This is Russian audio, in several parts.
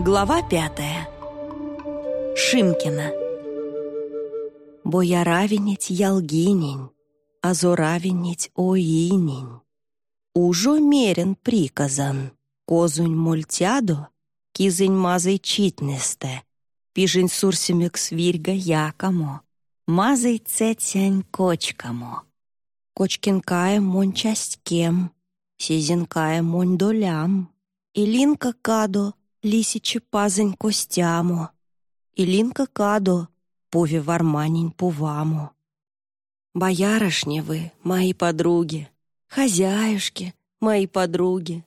Глава пятая. Шимкина. Бояравініть ялгинень, а зоравініть оїнень. Ужо мерен приказан, козунь мультядо, кизень мазай читнесте, пижень сурсимек свирга якамо, мазай цецянь кочкамо. Кочкинкая монь частькем, сизенкая монь долям, илинка кадо, лисичи пазень костямо, илинка кадо, пове варманень пувамо. Боярышни вы, мои подруги, хозяюшки, мои подруги,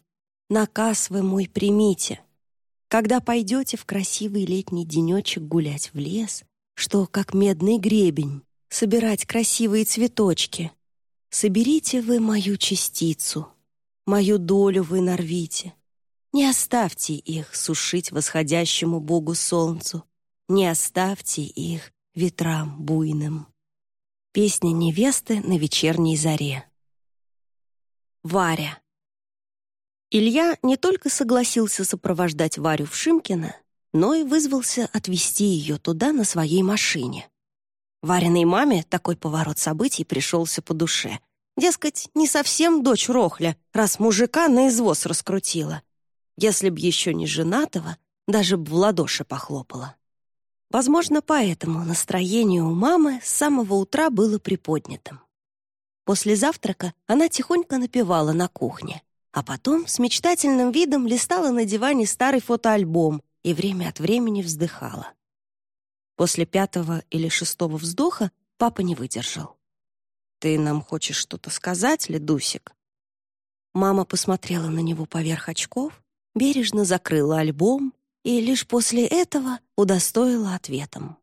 наказ вы мой примите. Когда пойдете в красивый летний денечек гулять в лес, что, как медный гребень, собирать красивые цветочки, соберите вы мою частицу, мою долю вы нарвите. Не оставьте их сушить восходящему Богу солнцу, не оставьте их ветрам буйным. Песня невесты на вечерней заре. Варя. Илья не только согласился сопровождать Варю в Шимкино, но и вызвался отвезти ее туда на своей машине. Вариной маме такой поворот событий пришелся по душе. Дескать, не совсем дочь Рохля, раз мужика на извоз раскрутила. Если б еще не женатого, даже б в ладоши похлопала. Возможно, поэтому настроение у мамы с самого утра было приподнятым. После завтрака она тихонько напевала на кухне, а потом с мечтательным видом листала на диване старый фотоальбом и время от времени вздыхала. После пятого или шестого вздоха папа не выдержал. «Ты нам хочешь что-то сказать, Ледусик?» Мама посмотрела на него поверх очков, бережно закрыла альбом и лишь после этого удостоила ответом.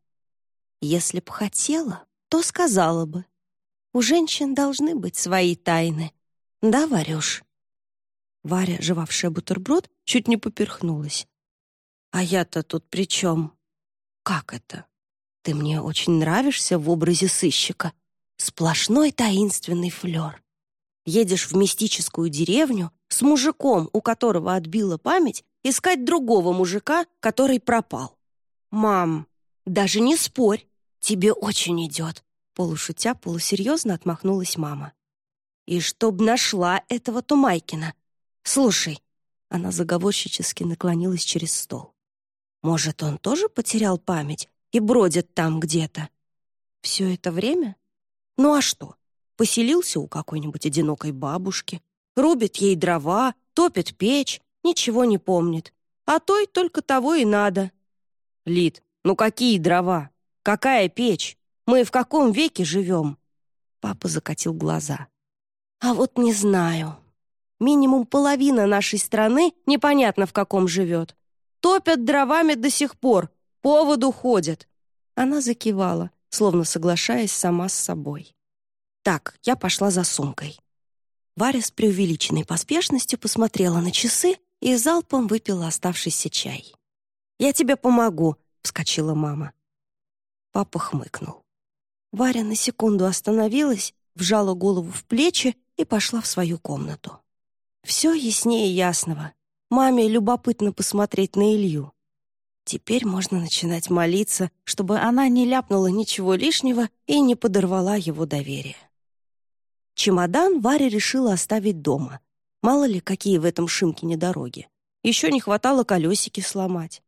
Если б хотела, то сказала бы. У женщин должны быть свои тайны. Да, Варюш? Варя, жевавшая бутерброд, чуть не поперхнулась. «А я-то тут при чем?» «Как это? Ты мне очень нравишься в образе сыщика. Сплошной таинственный флер. Едешь в мистическую деревню с мужиком, у которого отбила память, искать другого мужика, который пропал. «Мам, даже не спорь, тебе очень идет», полушутя, полусерьезно отмахнулась мама. «И чтоб нашла этого Тумайкина. Слушай», она заговорщически наклонилась через стол. «Может, он тоже потерял память и бродит там где-то? Все это время? Ну а что? Поселился у какой-нибудь одинокой бабушки, рубит ей дрова, топит печь, ничего не помнит. А той только того и надо. Лид, ну какие дрова? Какая печь? Мы в каком веке живем? Папа закатил глаза. А вот не знаю. Минимум половина нашей страны непонятно в каком живет. Топят дровами до сих пор, поводу ходят. Она закивала, словно соглашаясь сама с собой. Так, я пошла за сумкой. Варя с преувеличенной поспешностью посмотрела на часы и залпом выпила оставшийся чай. «Я тебе помогу», — вскочила мама. Папа хмыкнул. Варя на секунду остановилась, вжала голову в плечи и пошла в свою комнату. Все яснее ясного. Маме любопытно посмотреть на Илью. Теперь можно начинать молиться, чтобы она не ляпнула ничего лишнего и не подорвала его доверие. Чемодан Варя решила оставить дома. Мало ли, какие в этом Шимкине дороги. Еще не хватало колесики сломать.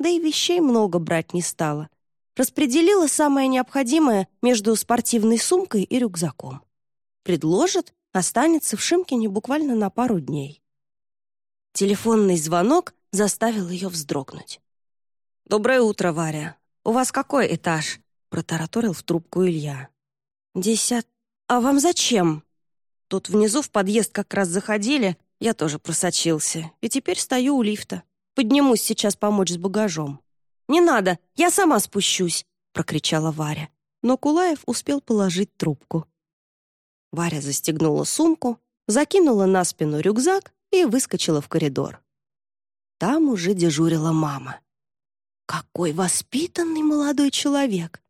Да и вещей много брать не стала. Распределила самое необходимое между спортивной сумкой и рюкзаком. Предложит, останется в Шимкине буквально на пару дней. Телефонный звонок заставил ее вздрогнуть. «Доброе утро, Варя. У вас какой этаж?» — протараторил в трубку Илья. «Десят... «А вам зачем?» Тут внизу в подъезд как раз заходили, я тоже просочился, и теперь стою у лифта. Поднимусь сейчас помочь с багажом. «Не надо, я сама спущусь!» — прокричала Варя. Но Кулаев успел положить трубку. Варя застегнула сумку, закинула на спину рюкзак и выскочила в коридор. Там уже дежурила мама. «Какой воспитанный молодой человек!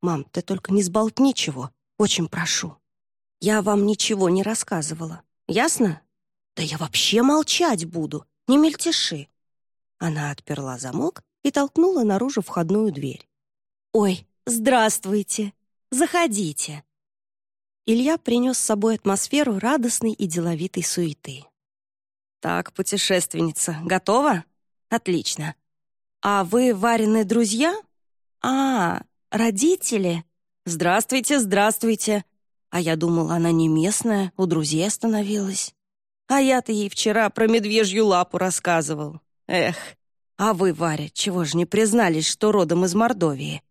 Мам, ты только не сболтни чего, очень прошу. Я вам ничего не рассказывала. Ясно? Да я вообще молчать буду. Не мельтеши. Она отперла замок и толкнула наружу входную дверь. «Ой, здравствуйте! Заходите!» Илья принес с собой атмосферу радостной и деловитой суеты. «Так, путешественница, готова? Отлично. А вы Варины друзья? А, родители? Здравствуйте, здравствуйте. А я думала, она не местная, у друзей остановилась. А я-то ей вчера про медвежью лапу рассказывал. Эх, а вы, Варя, чего же не признались, что родом из Мордовии?»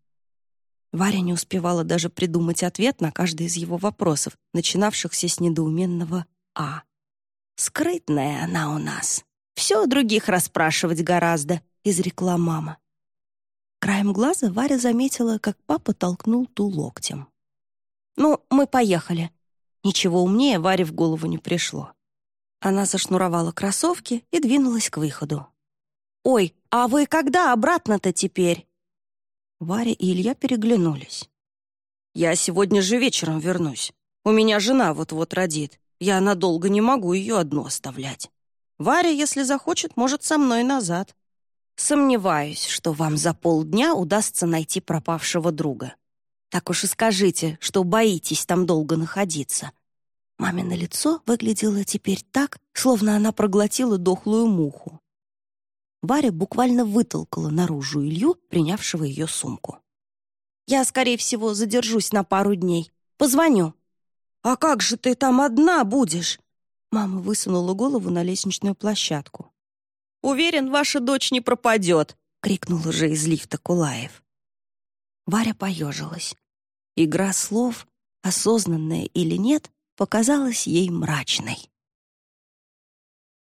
Варя не успевала даже придумать ответ на каждый из его вопросов, начинавшихся с недоуменного «А». «Скрытная она у нас. Все у других расспрашивать гораздо», — изрекла мама. Краем глаза Варя заметила, как папа толкнул ту локтем. «Ну, мы поехали». Ничего умнее Варе в голову не пришло. Она зашнуровала кроссовки и двинулась к выходу. «Ой, а вы когда обратно-то теперь?» Варя и Илья переглянулись. «Я сегодня же вечером вернусь. У меня жена вот-вот родит. Я надолго не могу ее одну оставлять. Варя, если захочет, может со мной назад. Сомневаюсь, что вам за полдня удастся найти пропавшего друга. Так уж и скажите, что боитесь там долго находиться». Мамино лицо выглядело теперь так, словно она проглотила дохлую муху. Варя буквально вытолкала наружу Илью, принявшего ее сумку. «Я, скорее всего, задержусь на пару дней. Позвоню». «А как же ты там одна будешь?» Мама высунула голову на лестничную площадку. «Уверен, ваша дочь не пропадет», — крикнул уже из лифта Кулаев. Варя поежилась. Игра слов, осознанная или нет, показалась ей мрачной.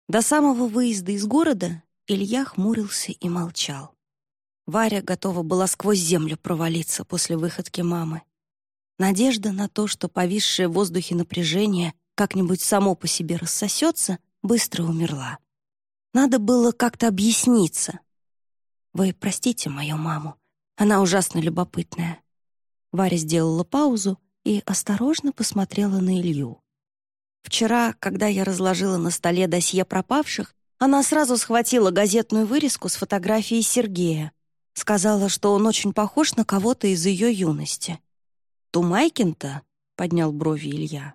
До самого выезда из города Илья хмурился и молчал. Варя готова была сквозь землю провалиться после выходки мамы. Надежда на то, что повисшее в воздухе напряжение как-нибудь само по себе рассосется, быстро умерла. Надо было как-то объясниться. «Вы простите мою маму, она ужасно любопытная». Варя сделала паузу и осторожно посмотрела на Илью. Вчера, когда я разложила на столе досье пропавших, она сразу схватила газетную вырезку с фотографией Сергея. Сказала, что он очень похож на кого-то из ее юности. «Тумайкин-то?» — поднял брови Илья.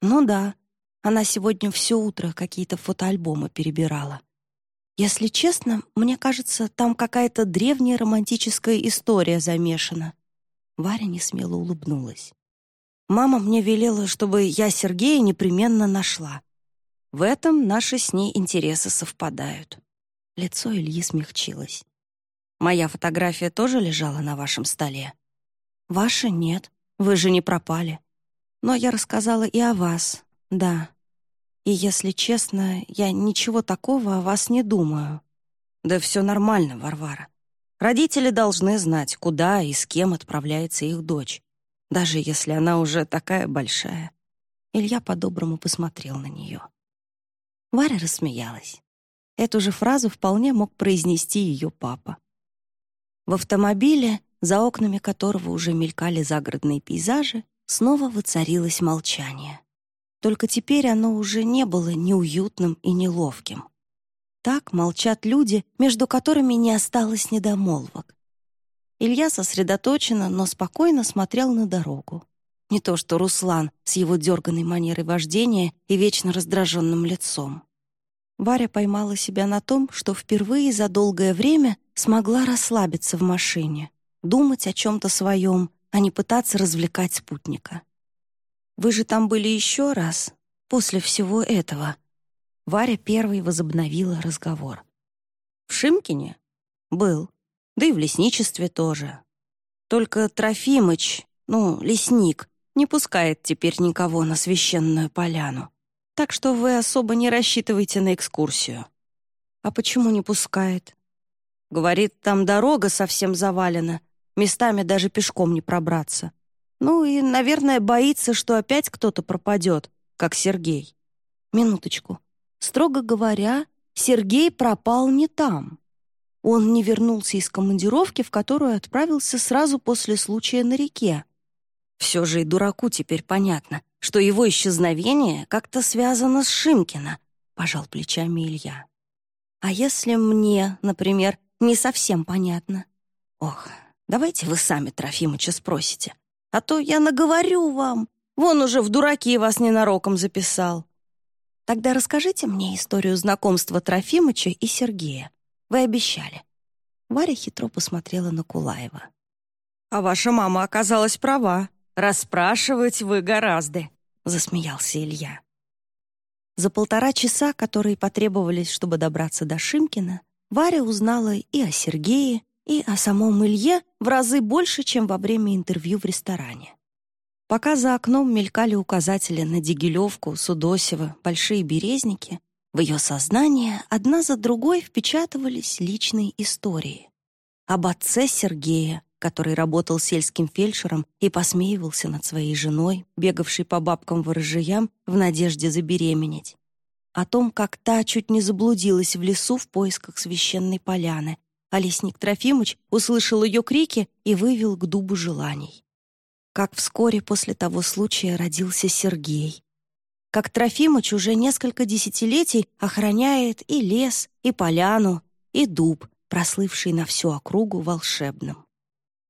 «Ну да, она сегодня все утро какие-то фотоальбомы перебирала. Если честно, мне кажется, там какая-то древняя романтическая история замешана». Варя несмело улыбнулась. Мама мне велела, чтобы я Сергея непременно нашла. В этом наши с ней интересы совпадают. Лицо Ильи смягчилось. Моя фотография тоже лежала на вашем столе? Ваша нет, вы же не пропали. Но я рассказала и о вас, да. И если честно, я ничего такого о вас не думаю. Да все нормально, Варвара. Родители должны знать, куда и с кем отправляется их дочь даже если она уже такая большая. Илья по-доброму посмотрел на нее. Варя рассмеялась. Эту же фразу вполне мог произнести ее папа. В автомобиле, за окнами которого уже мелькали загородные пейзажи, снова воцарилось молчание. Только теперь оно уже не было неуютным и неловким. Так молчат люди, между которыми не осталось недомолвок. Илья сосредоточенно, но спокойно смотрел на дорогу. Не то что Руслан с его дерганной манерой вождения и вечно раздраженным лицом. Варя поймала себя на том, что впервые за долгое время смогла расслабиться в машине, думать о чем-то своем, а не пытаться развлекать спутника. «Вы же там были еще раз, после всего этого?» Варя первой возобновила разговор. «В Шимкине?» «Был да и в лесничестве тоже. Только Трофимыч, ну, лесник, не пускает теперь никого на священную поляну. Так что вы особо не рассчитывайте на экскурсию. А почему не пускает? Говорит, там дорога совсем завалена, местами даже пешком не пробраться. Ну и, наверное, боится, что опять кто-то пропадет, как Сергей. Минуточку. Строго говоря, Сергей пропал не там. Он не вернулся из командировки, в которую отправился сразу после случая на реке. Все же и дураку теперь понятно, что его исчезновение как-то связано с Шимкина, пожал плечами Илья. А если мне, например, не совсем понятно? Ох, давайте вы сами Трофимыча спросите. А то я наговорю вам. Вон уже в дураки вас ненароком записал. Тогда расскажите мне историю знакомства Трофимыча и Сергея. Вы обещали. Варя хитро посмотрела на Кулаева. «А ваша мама оказалась права. Расспрашивать вы гораздо», — засмеялся Илья. За полтора часа, которые потребовались, чтобы добраться до Шимкина, Варя узнала и о Сергее, и о самом Илье в разы больше, чем во время интервью в ресторане. Пока за окном мелькали указатели на Дигилевку, Судосево, Большие Березники, в ее сознание одна за другой впечатывались личные истории. Об отце Сергея, который работал сельским фельдшером и посмеивался над своей женой, бегавшей по бабкам-ворожаям в надежде забеременеть. О том, как та чуть не заблудилась в лесу в поисках священной поляны, а лесник Трофимыч услышал ее крики и вывел к дубу желаний. Как вскоре после того случая родился Сергей. Как Трофимыч уже несколько десятилетий охраняет и лес, и поляну, и дуб, прослывший на всю округу волшебным.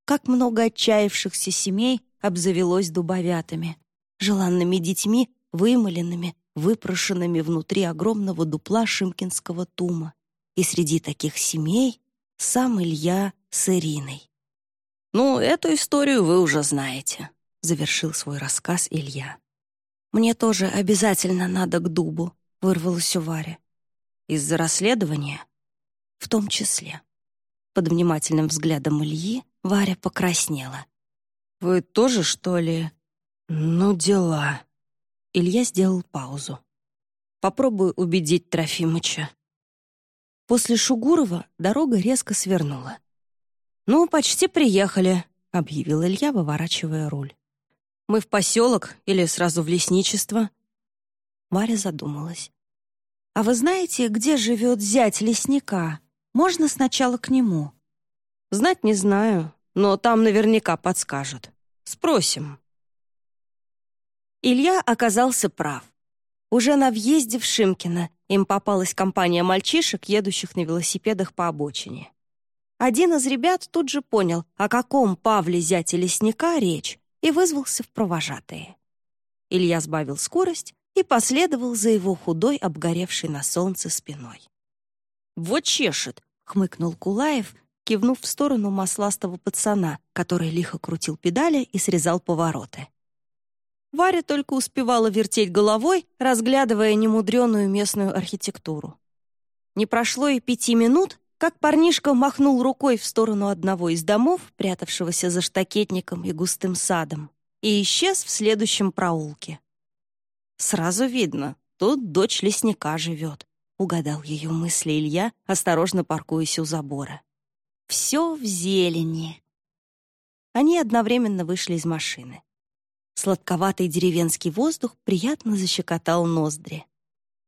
Как много отчаявшихся семей обзавелось дубовятами, желанными детьми, вымоленными, выпрошенными внутри огромного дупла шимкинского тума. И среди таких семей сам Илья с Ириной. «Ну, эту историю вы уже знаете», — завершил свой рассказ Илья. «Мне тоже обязательно надо к дубу», — вырвалось у Вари. «Из-за расследования?» «В том числе». Под внимательным взглядом Ильи Варя покраснела. «Вы тоже, что ли?» «Ну, дела». Илья сделал паузу. «Попробую убедить Трофимыча». После Шугурова дорога резко свернула. «Ну, почти приехали», — объявил Илья, выворачивая руль. «Мы в поселок или сразу в лесничество?» Варя задумалась. «А вы знаете, где живет зять лесника? Можно сначала к нему?» Знать не знаю, но там наверняка подскажут. Спросим. Илья оказался прав. Уже на въезде в Шимкино им попалась компания мальчишек, едущих на велосипедах по обочине. Один из ребят тут же понял, о каком Павле зяте лесника речь, и вызвался в провожатые. Илья сбавил скорость и последовал за его худой, обгоревшей на солнце спиной. «Вот чешет!» — хмыкнул Кулаев, кивнув в сторону масластого пацана, который лихо крутил педали и срезал повороты. Варя только успевала вертеть головой, разглядывая немудреную местную архитектуру. Не прошло и пяти минут, как парнишка махнул рукой в сторону одного из домов, прятавшегося за штакетником и густым садом, и исчез в следующем проулке. «Сразу видно, тут дочь лесника живет», — угадал ее мысли Илья, осторожно паркуясь у забора. Все в зелени. Они одновременно вышли из машины. Сладковатый деревенский воздух приятно защекотал ноздри.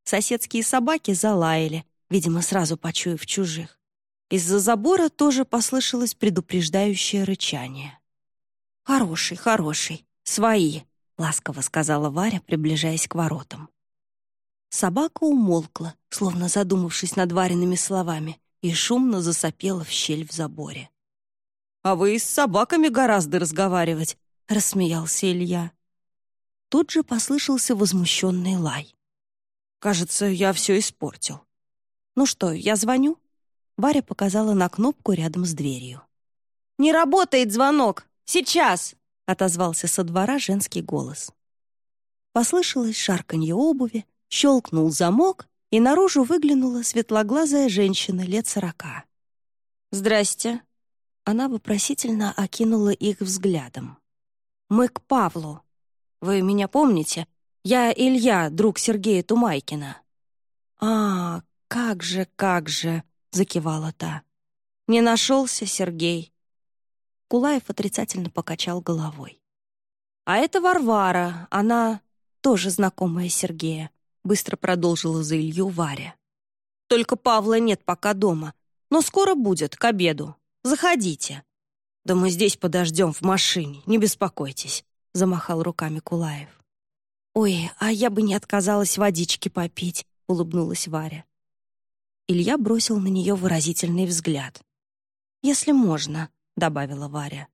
Соседские собаки залаяли, видимо, сразу почуяв чужих. Из-за забора тоже послышалось предупреждающее рычание. «Хороший, хороший, свои», — ласково сказала Варя, приближаясь к воротам. Собака умолкла, словно задумавшись над Вариными словами, и шумно засопела в щель в заборе. «А вы с собаками гораздо разговаривать», — рассмеялся Илья. Тут же послышался возмущенный лай. «Кажется, я все испортил». «Ну что, я звоню?» Варя показала на кнопку рядом с дверью. «Не работает звонок! Сейчас!» — отозвался со двора женский голос. Послышалось шарканье обуви, щелкнул замок, и наружу выглянула светлоглазая женщина лет сорока. «Здрасте». Она вопросительно окинула их взглядом. «Мы к Павлу. Вы меня помните? Я Илья, друг Сергея Тумайкина». «А, как же, как же!» — закивала та. «Не нашелся Сергей». Кулаев отрицательно покачал головой. «А это Варвара, она тоже знакомая Сергея. Быстро продолжила за Илью Варя. «Только Павла нет пока дома, но скоро будет, к обеду. Заходите». «Да мы здесь подождем в машине, не беспокойтесь», — замахал руками Кулаев. «Ой, а я бы не отказалась водички попить», — улыбнулась Варя. Илья бросил на нее выразительный взгляд. «Если можно», — добавила Варя.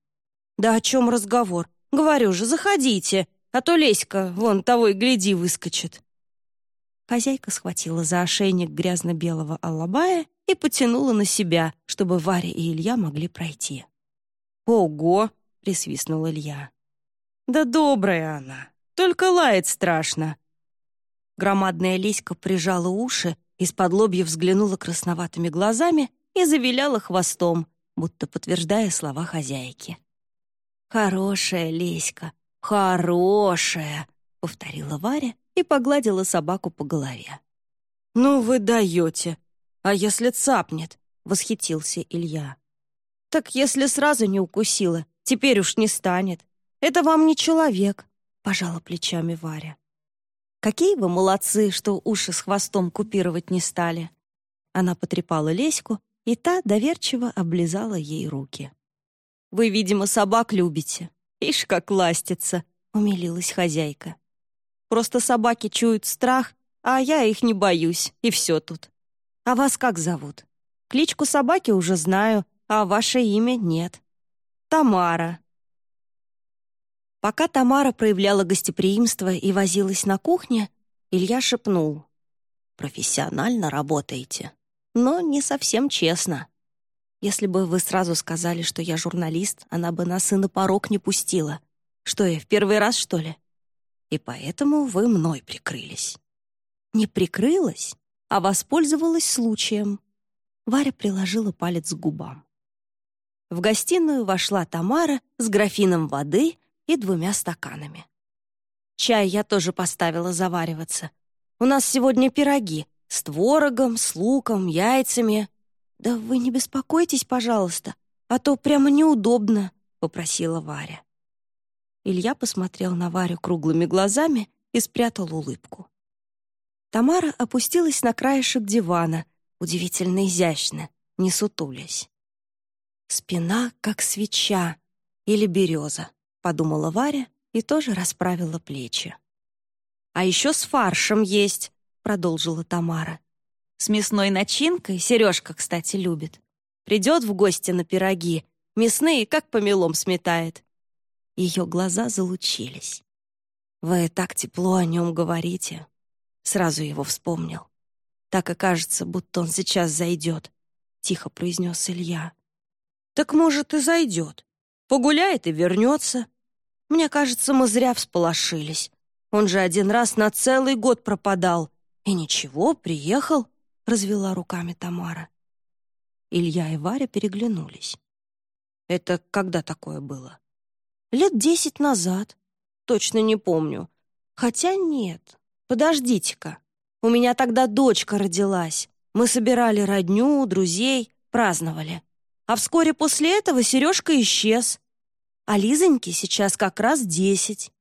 «Да о чем разговор? Говорю же, заходите, а то Леська вон того и гляди выскочит». Хозяйка схватила за ошейник грязно-белого алабая и потянула на себя, чтобы Варя и Илья могли пройти. «Ого!» — присвистнул Илья. «Да добрая она, только лает страшно». Громадная Леська прижала уши, из-под лобья взглянула красноватыми глазами и завиляла хвостом, будто подтверждая слова хозяйки. «Хорошая Леська, хорошая!» — повторила Варя и погладила собаку по голове. «Ну вы даете! А если цапнет?» — восхитился Илья. «Так если сразу не укусила, теперь уж не станет. Это вам не человек», — пожала плечами Варя. «Какие вы молодцы, что уши с хвостом купировать не стали!» Она потрепала Леську, и та доверчиво облизала ей руки. «Вы, видимо, собак любите. Ишь, как ластится!» — умилилась хозяйка. Просто собаки чуют страх, а я их не боюсь, и все тут. А вас как зовут? Кличку собаки уже знаю, а ваше имя нет. Тамара. Пока Тамара проявляла гостеприимство и возилась на кухне, Илья шепнул. «Профессионально работаете, но не совсем честно. Если бы вы сразу сказали, что я журналист, она бы нас и на порог не пустила. Что я, в первый раз, что ли? и поэтому вы мной прикрылись». «Не прикрылась, а воспользовалась случаем». Варя приложила палец к губам. В гостиную вошла Тамара с графином воды и двумя стаканами. Чай я тоже поставила завариваться. У нас сегодня пироги с творогом, с луком, яйцами. Да вы не беспокойтесь, пожалуйста, а то прямо неудобно, попросила Варя. Илья посмотрел на Варю круглыми глазами и спрятал улыбку. Тамара опустилась на краешек дивана, удивительно изящно, не сутулясь. «Спина, как свеча или береза», — подумала Варя и тоже расправила плечи. «А еще с фаршем есть», — продолжила Тамара. «С мясной начинкой Сережка, кстати, любит. Придет в гости на пироги, мясные как помелом сметает. Ее глаза залучились. «Вы так тепло о нем говорите». Сразу его вспомнил. «Так и кажется, будто он сейчас зайдет», — тихо произнес Илья. «Так, может, и зайдет. Погуляет и вернется. Мне кажется, мы зря всполошились. Он же один раз на целый год пропадал. И ничего, приехал», — развела руками Тамара. Илья и Варя переглянулись. «Это когда такое было?» Лет десять назад. Точно не помню. Хотя нет. Подождите-ка. У меня тогда дочка родилась. Мы собирали родню, друзей, праздновали. А вскоре после этого Сережка исчез. А Лизоньке сейчас как раз десять.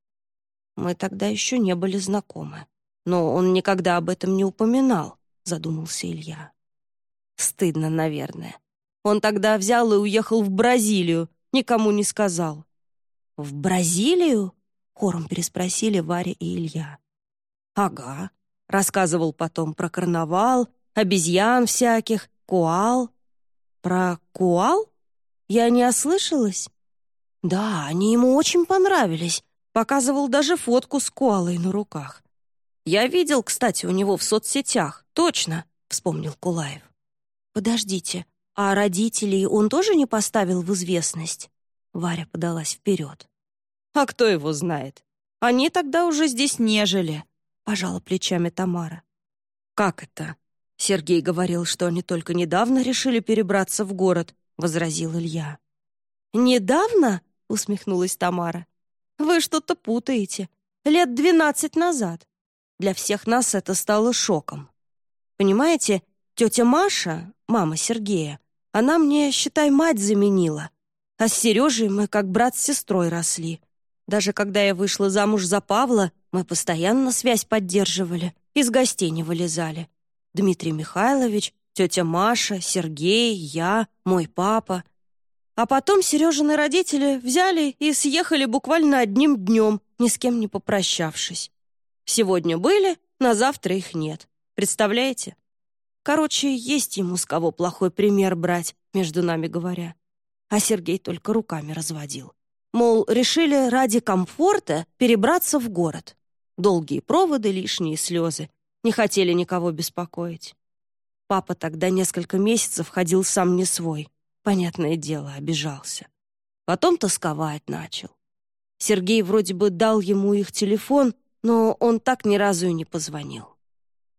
Мы тогда еще не были знакомы. Но он никогда об этом не упоминал, задумался Илья. Стыдно, наверное. Он тогда взял и уехал в Бразилию, никому не сказал. «В Бразилию?» — хором переспросили Варя и Илья. «Ага», — рассказывал потом про карнавал, обезьян всяких, куал. «Про куал? Я не ослышалась?» «Да, они ему очень понравились», — показывал даже фотку с куалой на руках. «Я видел, кстати, у него в соцсетях, точно», — вспомнил Кулаев. «Подождите, а родителей он тоже не поставил в известность?» Варя подалась вперед. А кто его знает? Они тогда уже здесь не жили, пожала плечами Тамара. Как это? Сергей говорил, что они только недавно решили перебраться в город, возразил Илья. Недавно? усмехнулась Тамара. Вы что-то путаете. Лет двенадцать назад. Для всех нас это стало шоком. Понимаете, тетя Маша, мама Сергея, она мне, считай, мать заменила. А с Сережей мы как брат с сестрой росли. Даже когда я вышла замуж за Павла, мы постоянно связь поддерживали, из гостей не вылезали. Дмитрий Михайлович, тетя Маша, Сергей, я, мой папа. А потом Сережины родители взяли и съехали буквально одним днем, ни с кем не попрощавшись. Сегодня были, на завтра их нет. Представляете? Короче, есть ему с кого плохой пример брать, между нами говоря. А Сергей только руками разводил. Мол, решили ради комфорта перебраться в город. Долгие проводы, лишние слезы. Не хотели никого беспокоить. Папа тогда несколько месяцев ходил сам не свой. Понятное дело, обижался. Потом тосковать начал. Сергей вроде бы дал ему их телефон, но он так ни разу и не позвонил.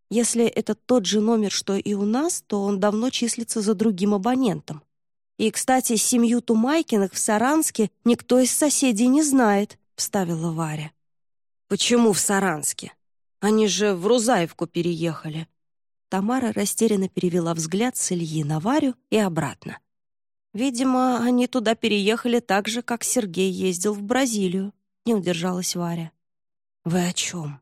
Если это тот же номер, что и у нас, то он давно числится за другим абонентом. И, кстати, семью Тумайкиных в Саранске никто из соседей не знает, вставила Варя. Почему в Саранске? Они же в Рузаевку переехали. Тамара растерянно перевела взгляд с Ильи на Варю и обратно. Видимо, они туда переехали так же, как Сергей ездил в Бразилию, не удержалась Варя. Вы о чем?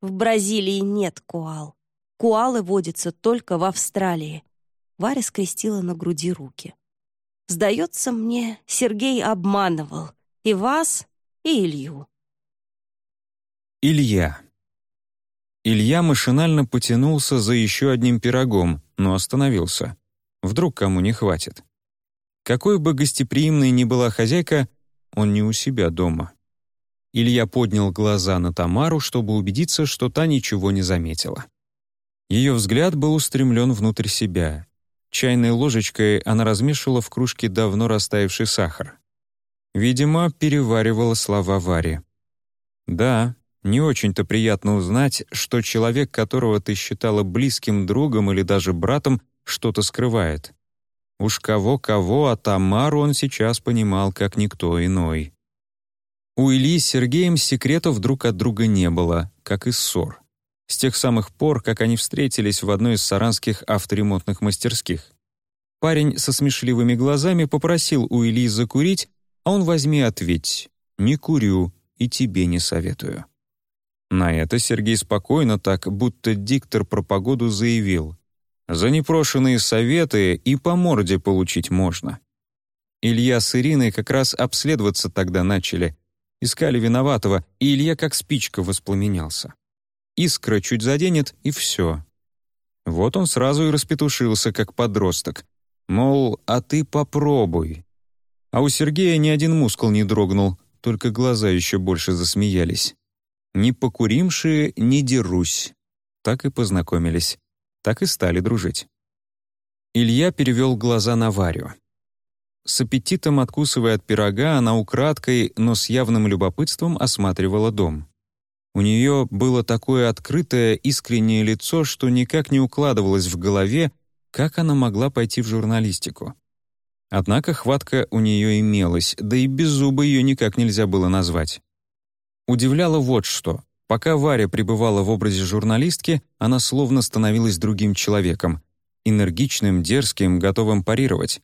В Бразилии нет куал. Куалы водятся только в Австралии. Варя скрестила на груди руки. Сдается мне, Сергей обманывал и вас, и Илью. Илья. Илья машинально потянулся за еще одним пирогом, но остановился. Вдруг кому не хватит. Какой бы гостеприимной ни была хозяйка, он не у себя дома. Илья поднял глаза на Тамару, чтобы убедиться, что та ничего не заметила. Ее взгляд был устремлен внутрь себя. Чайной ложечкой она размешивала в кружке давно растаявший сахар. Видимо, переваривала слова Вари. «Да, не очень-то приятно узнать, что человек, которого ты считала близким другом или даже братом, что-то скрывает. Уж кого-кого, а Тамару он сейчас понимал, как никто иной. У Ильи с Сергеем секретов друг от друга не было, как и ссор. С тех самых пор, как они встретились в одной из саранских авторемонтных мастерских. Парень со смешливыми глазами попросил у Ильи закурить, а он возьми ответь «Не курю и тебе не советую». На это Сергей спокойно, так будто диктор про погоду заявил «За непрошенные советы и по морде получить можно». Илья с Ириной как раз обследоваться тогда начали, Искали виноватого, и Илья как спичка воспламенялся. Искра чуть заденет, и все. Вот он сразу и распетушился, как подросток. Мол, а ты попробуй. А у Сергея ни один мускул не дрогнул, только глаза еще больше засмеялись. «Не покуримши, не дерусь». Так и познакомились. Так и стали дружить. Илья перевел глаза на Варю. С аппетитом откусывая от пирога, она украдкой, но с явным любопытством осматривала дом. У нее было такое открытое, искреннее лицо, что никак не укладывалось в голове, как она могла пойти в журналистику. Однако хватка у нее имелась, да и без зуба ее никак нельзя было назвать. Удивляло вот что. Пока Варя пребывала в образе журналистки, она словно становилась другим человеком, энергичным, дерзким, готовым парировать.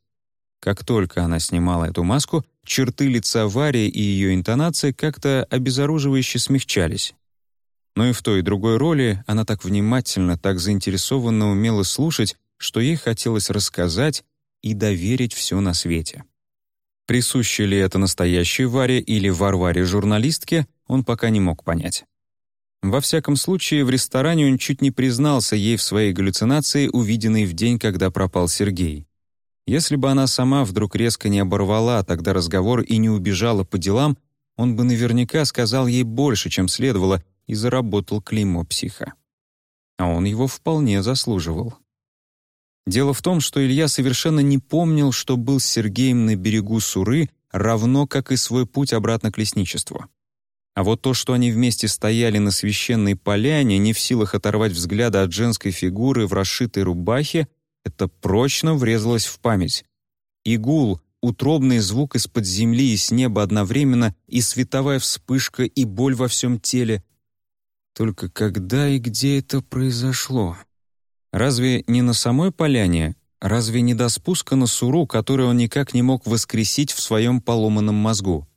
Как только она снимала эту маску, черты лица Вари и ее интонации как-то обезоруживающе смягчались. Но и в той и другой роли она так внимательно, так заинтересованно умела слушать, что ей хотелось рассказать и доверить все на свете. Присуще ли это настоящей Варе или Варваре-журналистке, он пока не мог понять. Во всяком случае, в ресторане он чуть не признался ей в своей галлюцинации, увиденной в день, когда пропал Сергей. Если бы она сама вдруг резко не оборвала тогда разговор и не убежала по делам, он бы наверняка сказал ей больше, чем следовало, и заработал клеймо психа. А он его вполне заслуживал. Дело в том, что Илья совершенно не помнил, что был с Сергеем на берегу Суры, равно как и свой путь обратно к лесничеству. А вот то, что они вместе стояли на священной поляне, не в силах оторвать взгляда от женской фигуры в расшитой рубахе, это прочно врезалось в память. Игул, утробный звук из-под земли и с неба одновременно, и световая вспышка, и боль во всем теле. Только когда и где это произошло? Разве не на самой поляне? Разве не до спуска на суру, который он никак не мог воскресить в своем поломанном мозгу?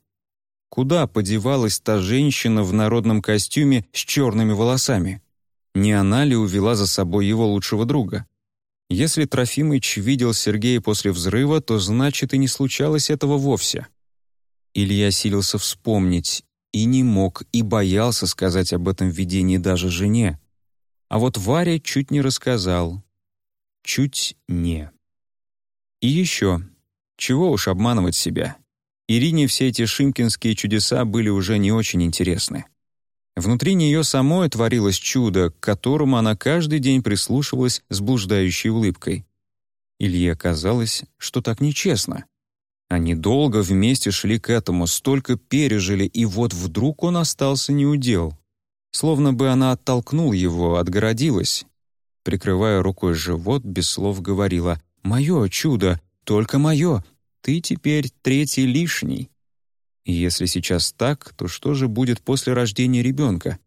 Куда подевалась та женщина в народном костюме с черными волосами? Не она ли увела за собой его лучшего друга? Если Трофимыч видел Сергея после взрыва, то значит и не случалось этого вовсе. Илья силился вспомнить, и не мог, и боялся сказать об этом видении даже жене. А вот Варя чуть не рассказал. чуть не. И еще, чего уж обманывать себя. Ирине все эти шимкинские чудеса были уже не очень интересны. Внутри нее самой творилось чудо, к которому она каждый день прислушивалась с блуждающей улыбкой. Илье казалось, что так нечестно. Они долго вместе шли к этому, столько пережили, и вот вдруг он остался неудел. Словно бы она оттолкнула его, отгородилась. Прикрывая рукой живот, без слов говорила «Мое чудо, только мое, ты теперь третий лишний». И если сейчас так, то что же будет после рождения ребенка?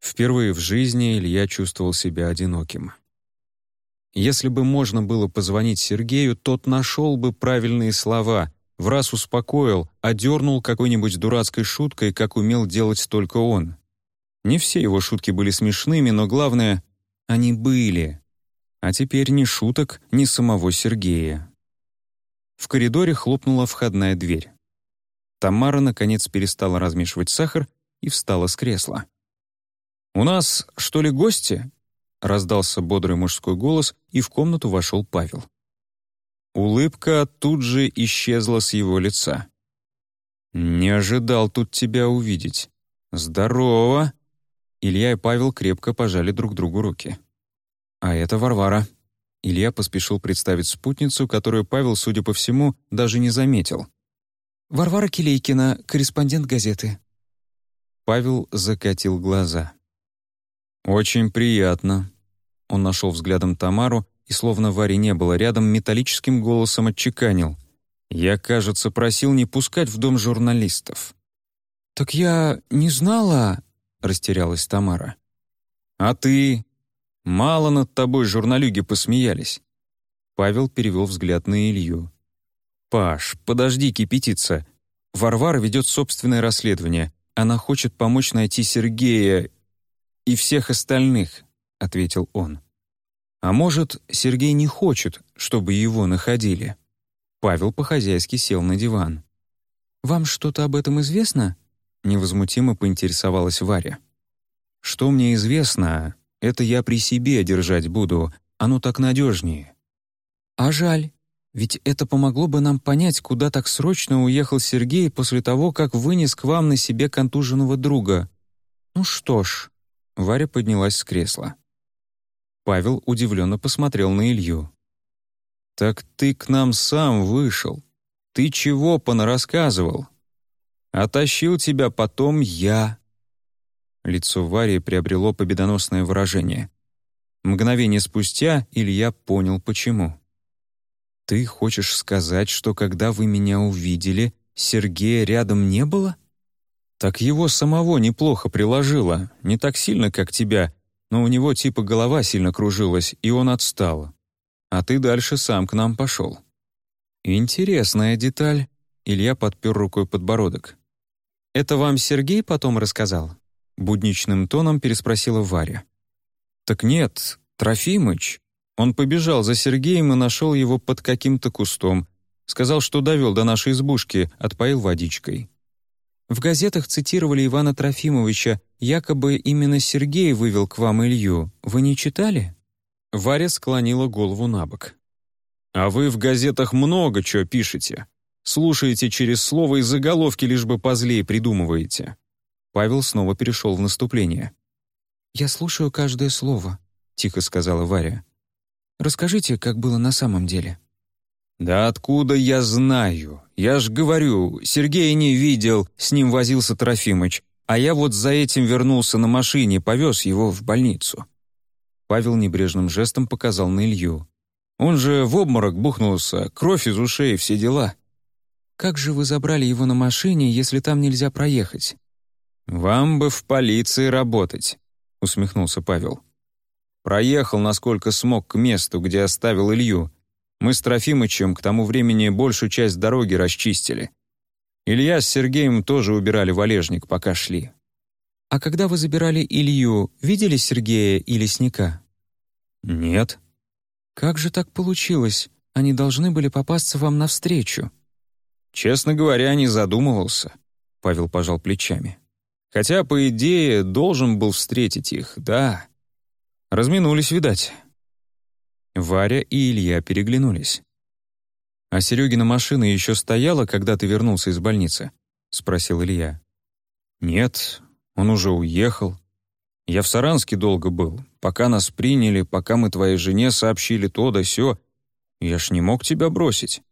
Впервые в жизни Илья чувствовал себя одиноким. Если бы можно было позвонить Сергею, тот нашел бы правильные слова, в раз успокоил, одернул какой-нибудь дурацкой шуткой, как умел делать только он. Не все его шутки были смешными, но главное — они были. А теперь ни шуток, ни самого Сергея. В коридоре хлопнула входная дверь. Тамара, наконец, перестала размешивать сахар и встала с кресла. «У нас, что ли, гости?» — раздался бодрый мужской голос, и в комнату вошел Павел. Улыбка тут же исчезла с его лица. «Не ожидал тут тебя увидеть. Здорово!» Илья и Павел крепко пожали друг другу руки. «А это Варвара». Илья поспешил представить спутницу, которую Павел, судя по всему, даже не заметил. «Варвара Келейкина, корреспондент газеты». Павел закатил глаза. «Очень приятно». Он нашел взглядом Тамару и, словно Вари не было рядом, металлическим голосом отчеканил. «Я, кажется, просил не пускать в дом журналистов». «Так я не знала...» — растерялась Тамара. «А ты? Мало над тобой журналюги посмеялись». Павел перевел взгляд на Илью. «Паш, подожди кипятиться. Варвара ведет собственное расследование. Она хочет помочь найти Сергея и всех остальных», — ответил он. «А может, Сергей не хочет, чтобы его находили?» Павел по-хозяйски сел на диван. «Вам что-то об этом известно?» Невозмутимо поинтересовалась Варя. «Что мне известно, это я при себе держать буду, оно так надежнее». «А жаль, ведь это помогло бы нам понять, куда так срочно уехал Сергей после того, как вынес к вам на себе контуженного друга. Ну что ж...» Варя поднялась с кресла. Павел удивленно посмотрел на Илью. «Так ты к нам сам вышел. Ты чего понарассказывал? А тащил тебя потом я». Лицо Варии приобрело победоносное выражение. Мгновение спустя Илья понял, почему. «Ты хочешь сказать, что когда вы меня увидели, Сергея рядом не было?» «Так его самого неплохо приложило, не так сильно, как тебя, но у него типа голова сильно кружилась, и он отстал. А ты дальше сам к нам пошел». «Интересная деталь», — Илья подпер рукой подбородок. «Это вам Сергей потом рассказал?» — будничным тоном переспросила Варя. «Так нет, Трофимыч. Он побежал за Сергеем и нашел его под каким-то кустом. Сказал, что довел до нашей избушки, отпоил водичкой». В газетах цитировали Ивана Трофимовича, якобы именно Сергей вывел к вам Илью. Вы не читали?» Варя склонила голову на бок. «А вы в газетах много чего пишете. Слушаете через слово и заголовки лишь бы позлее придумываете». Павел снова перешел в наступление. «Я слушаю каждое слово», — тихо сказала Варя. «Расскажите, как было на самом деле». «Да откуда я знаю? Я ж говорю, Сергея не видел, с ним возился Трофимыч, а я вот за этим вернулся на машине, повез его в больницу». Павел небрежным жестом показал на Илью. «Он же в обморок бухнулся, кровь из ушей, все дела». «Как же вы забрали его на машине, если там нельзя проехать?» «Вам бы в полиции работать», — усмехнулся Павел. «Проехал, насколько смог, к месту, где оставил Илью. Мы с Трофимычем к тому времени большую часть дороги расчистили. Илья с Сергеем тоже убирали валежник, пока шли». «А когда вы забирали Илью, видели Сергея и лесника?» «Нет». «Как же так получилось? Они должны были попасться вам навстречу». «Честно говоря, не задумывался», — Павел пожал плечами. «Хотя, по идее, должен был встретить их, да. Разминулись, видать». Варя и Илья переглянулись. «А Серегина машина еще стояла, когда ты вернулся из больницы?» — спросил Илья. «Нет, он уже уехал. Я в Саранске долго был. Пока нас приняли, пока мы твоей жене сообщили то да сё. Я ж не мог тебя бросить».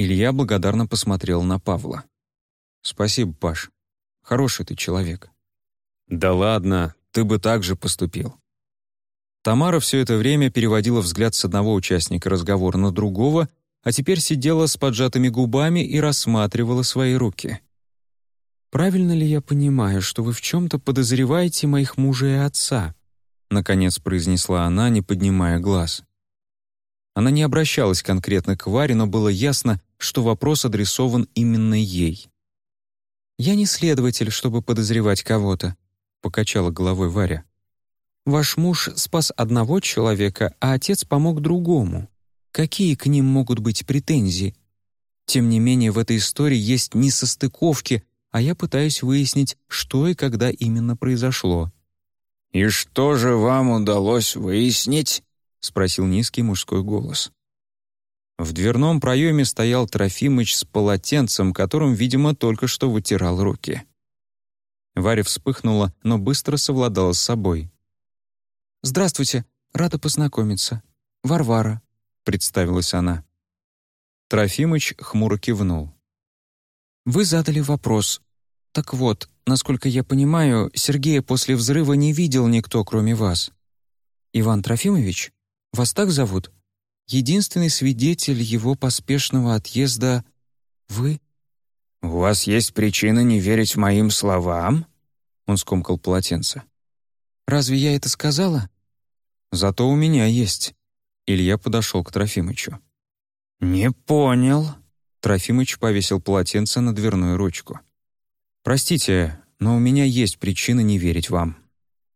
Илья благодарно посмотрел на Павла. «Спасибо, Паш. Хороший ты человек». «Да ладно, ты бы так же поступил». Тамара все это время переводила взгляд с одного участника разговора на другого, а теперь сидела с поджатыми губами и рассматривала свои руки. «Правильно ли я понимаю, что вы в чем-то подозреваете моих мужа и отца?» Наконец произнесла она, не поднимая глаз. Она не обращалась конкретно к Варе, но было ясно, что вопрос адресован именно ей. «Я не следователь, чтобы подозревать кого-то», — покачала головой Варя. «Ваш муж спас одного человека, а отец помог другому. Какие к ним могут быть претензии? Тем не менее, в этой истории есть несостыковки, а я пытаюсь выяснить, что и когда именно произошло». «И что же вам удалось выяснить?» — спросил низкий мужской голос. В дверном проеме стоял Трофимыч с полотенцем, которым, видимо, только что вытирал руки. Варя вспыхнула, но быстро совладала с собой. «Здравствуйте, рада познакомиться. Варвара», — представилась она. Трофимыч хмуро кивнул. «Вы задали вопрос. Так вот, насколько я понимаю, Сергея после взрыва не видел никто, кроме вас. Иван Трофимович? Вас так зовут? Единственный свидетель его поспешного отъезда — вы?» «У вас есть причина не верить моим словам?» Он скомкал полотенце. «Разве я это сказала?» «Зато у меня есть». Илья подошел к Трофимычу. «Не понял». Трофимыч повесил полотенце на дверную ручку. «Простите, но у меня есть причина не верить вам.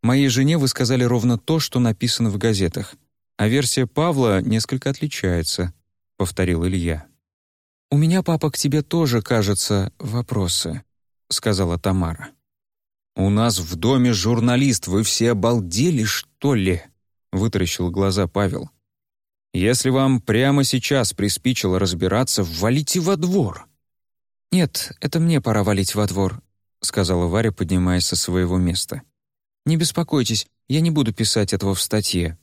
Моей жене вы сказали ровно то, что написано в газетах, а версия Павла несколько отличается», — повторил Илья. «У меня, папа, к тебе тоже, кажется, вопросы», — сказала Тамара. «У нас в доме журналист, вы все обалдели, что ли?» — вытаращил глаза Павел. «Если вам прямо сейчас приспичило разбираться, валите во двор». «Нет, это мне пора валить во двор», — сказала Варя, поднимаясь со своего места. «Не беспокойтесь, я не буду писать этого в статье.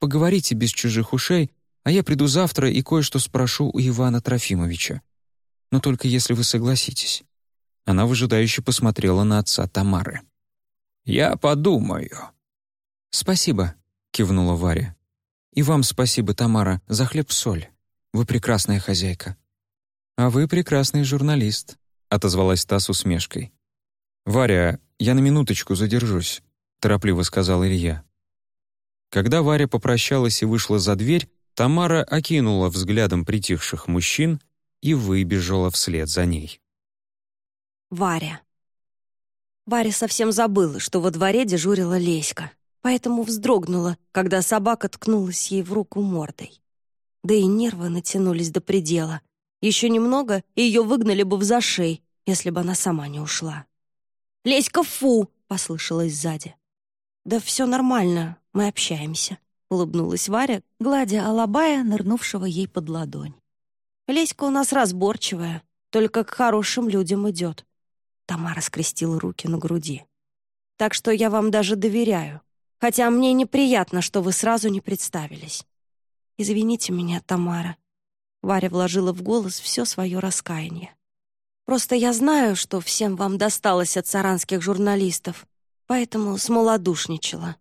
Поговорите без чужих ушей, а я приду завтра и кое-что спрошу у Ивана Трофимовича. Но только если вы согласитесь». Она выжидающе посмотрела на отца Тамары. «Я подумаю». «Спасибо», — кивнула Варя. «И вам спасибо, Тамара, за хлеб-соль. Вы прекрасная хозяйка». «А вы прекрасный журналист», — отозвалась та с усмешкой. «Варя, я на минуточку задержусь», — торопливо сказал Илья. Когда Варя попрощалась и вышла за дверь, Тамара окинула взглядом притихших мужчин и выбежала вслед за ней. Варя. Варя совсем забыла, что во дворе дежурила Леська, поэтому вздрогнула, когда собака ткнулась ей в руку мордой. Да и нервы натянулись до предела. Еще немного, и ее выгнали бы в зашей, если бы она сама не ушла. «Леська, фу!» — послышалось сзади. «Да все нормально, мы общаемся», — улыбнулась Варя, гладя Алабая, нырнувшего ей под ладонь. «Леська у нас разборчивая, только к хорошим людям идет. Тамара скрестила руки на груди. «Так что я вам даже доверяю. Хотя мне неприятно, что вы сразу не представились. Извините меня, Тамара». Варя вложила в голос все свое раскаяние. «Просто я знаю, что всем вам досталось от саранских журналистов, поэтому смолодушничала».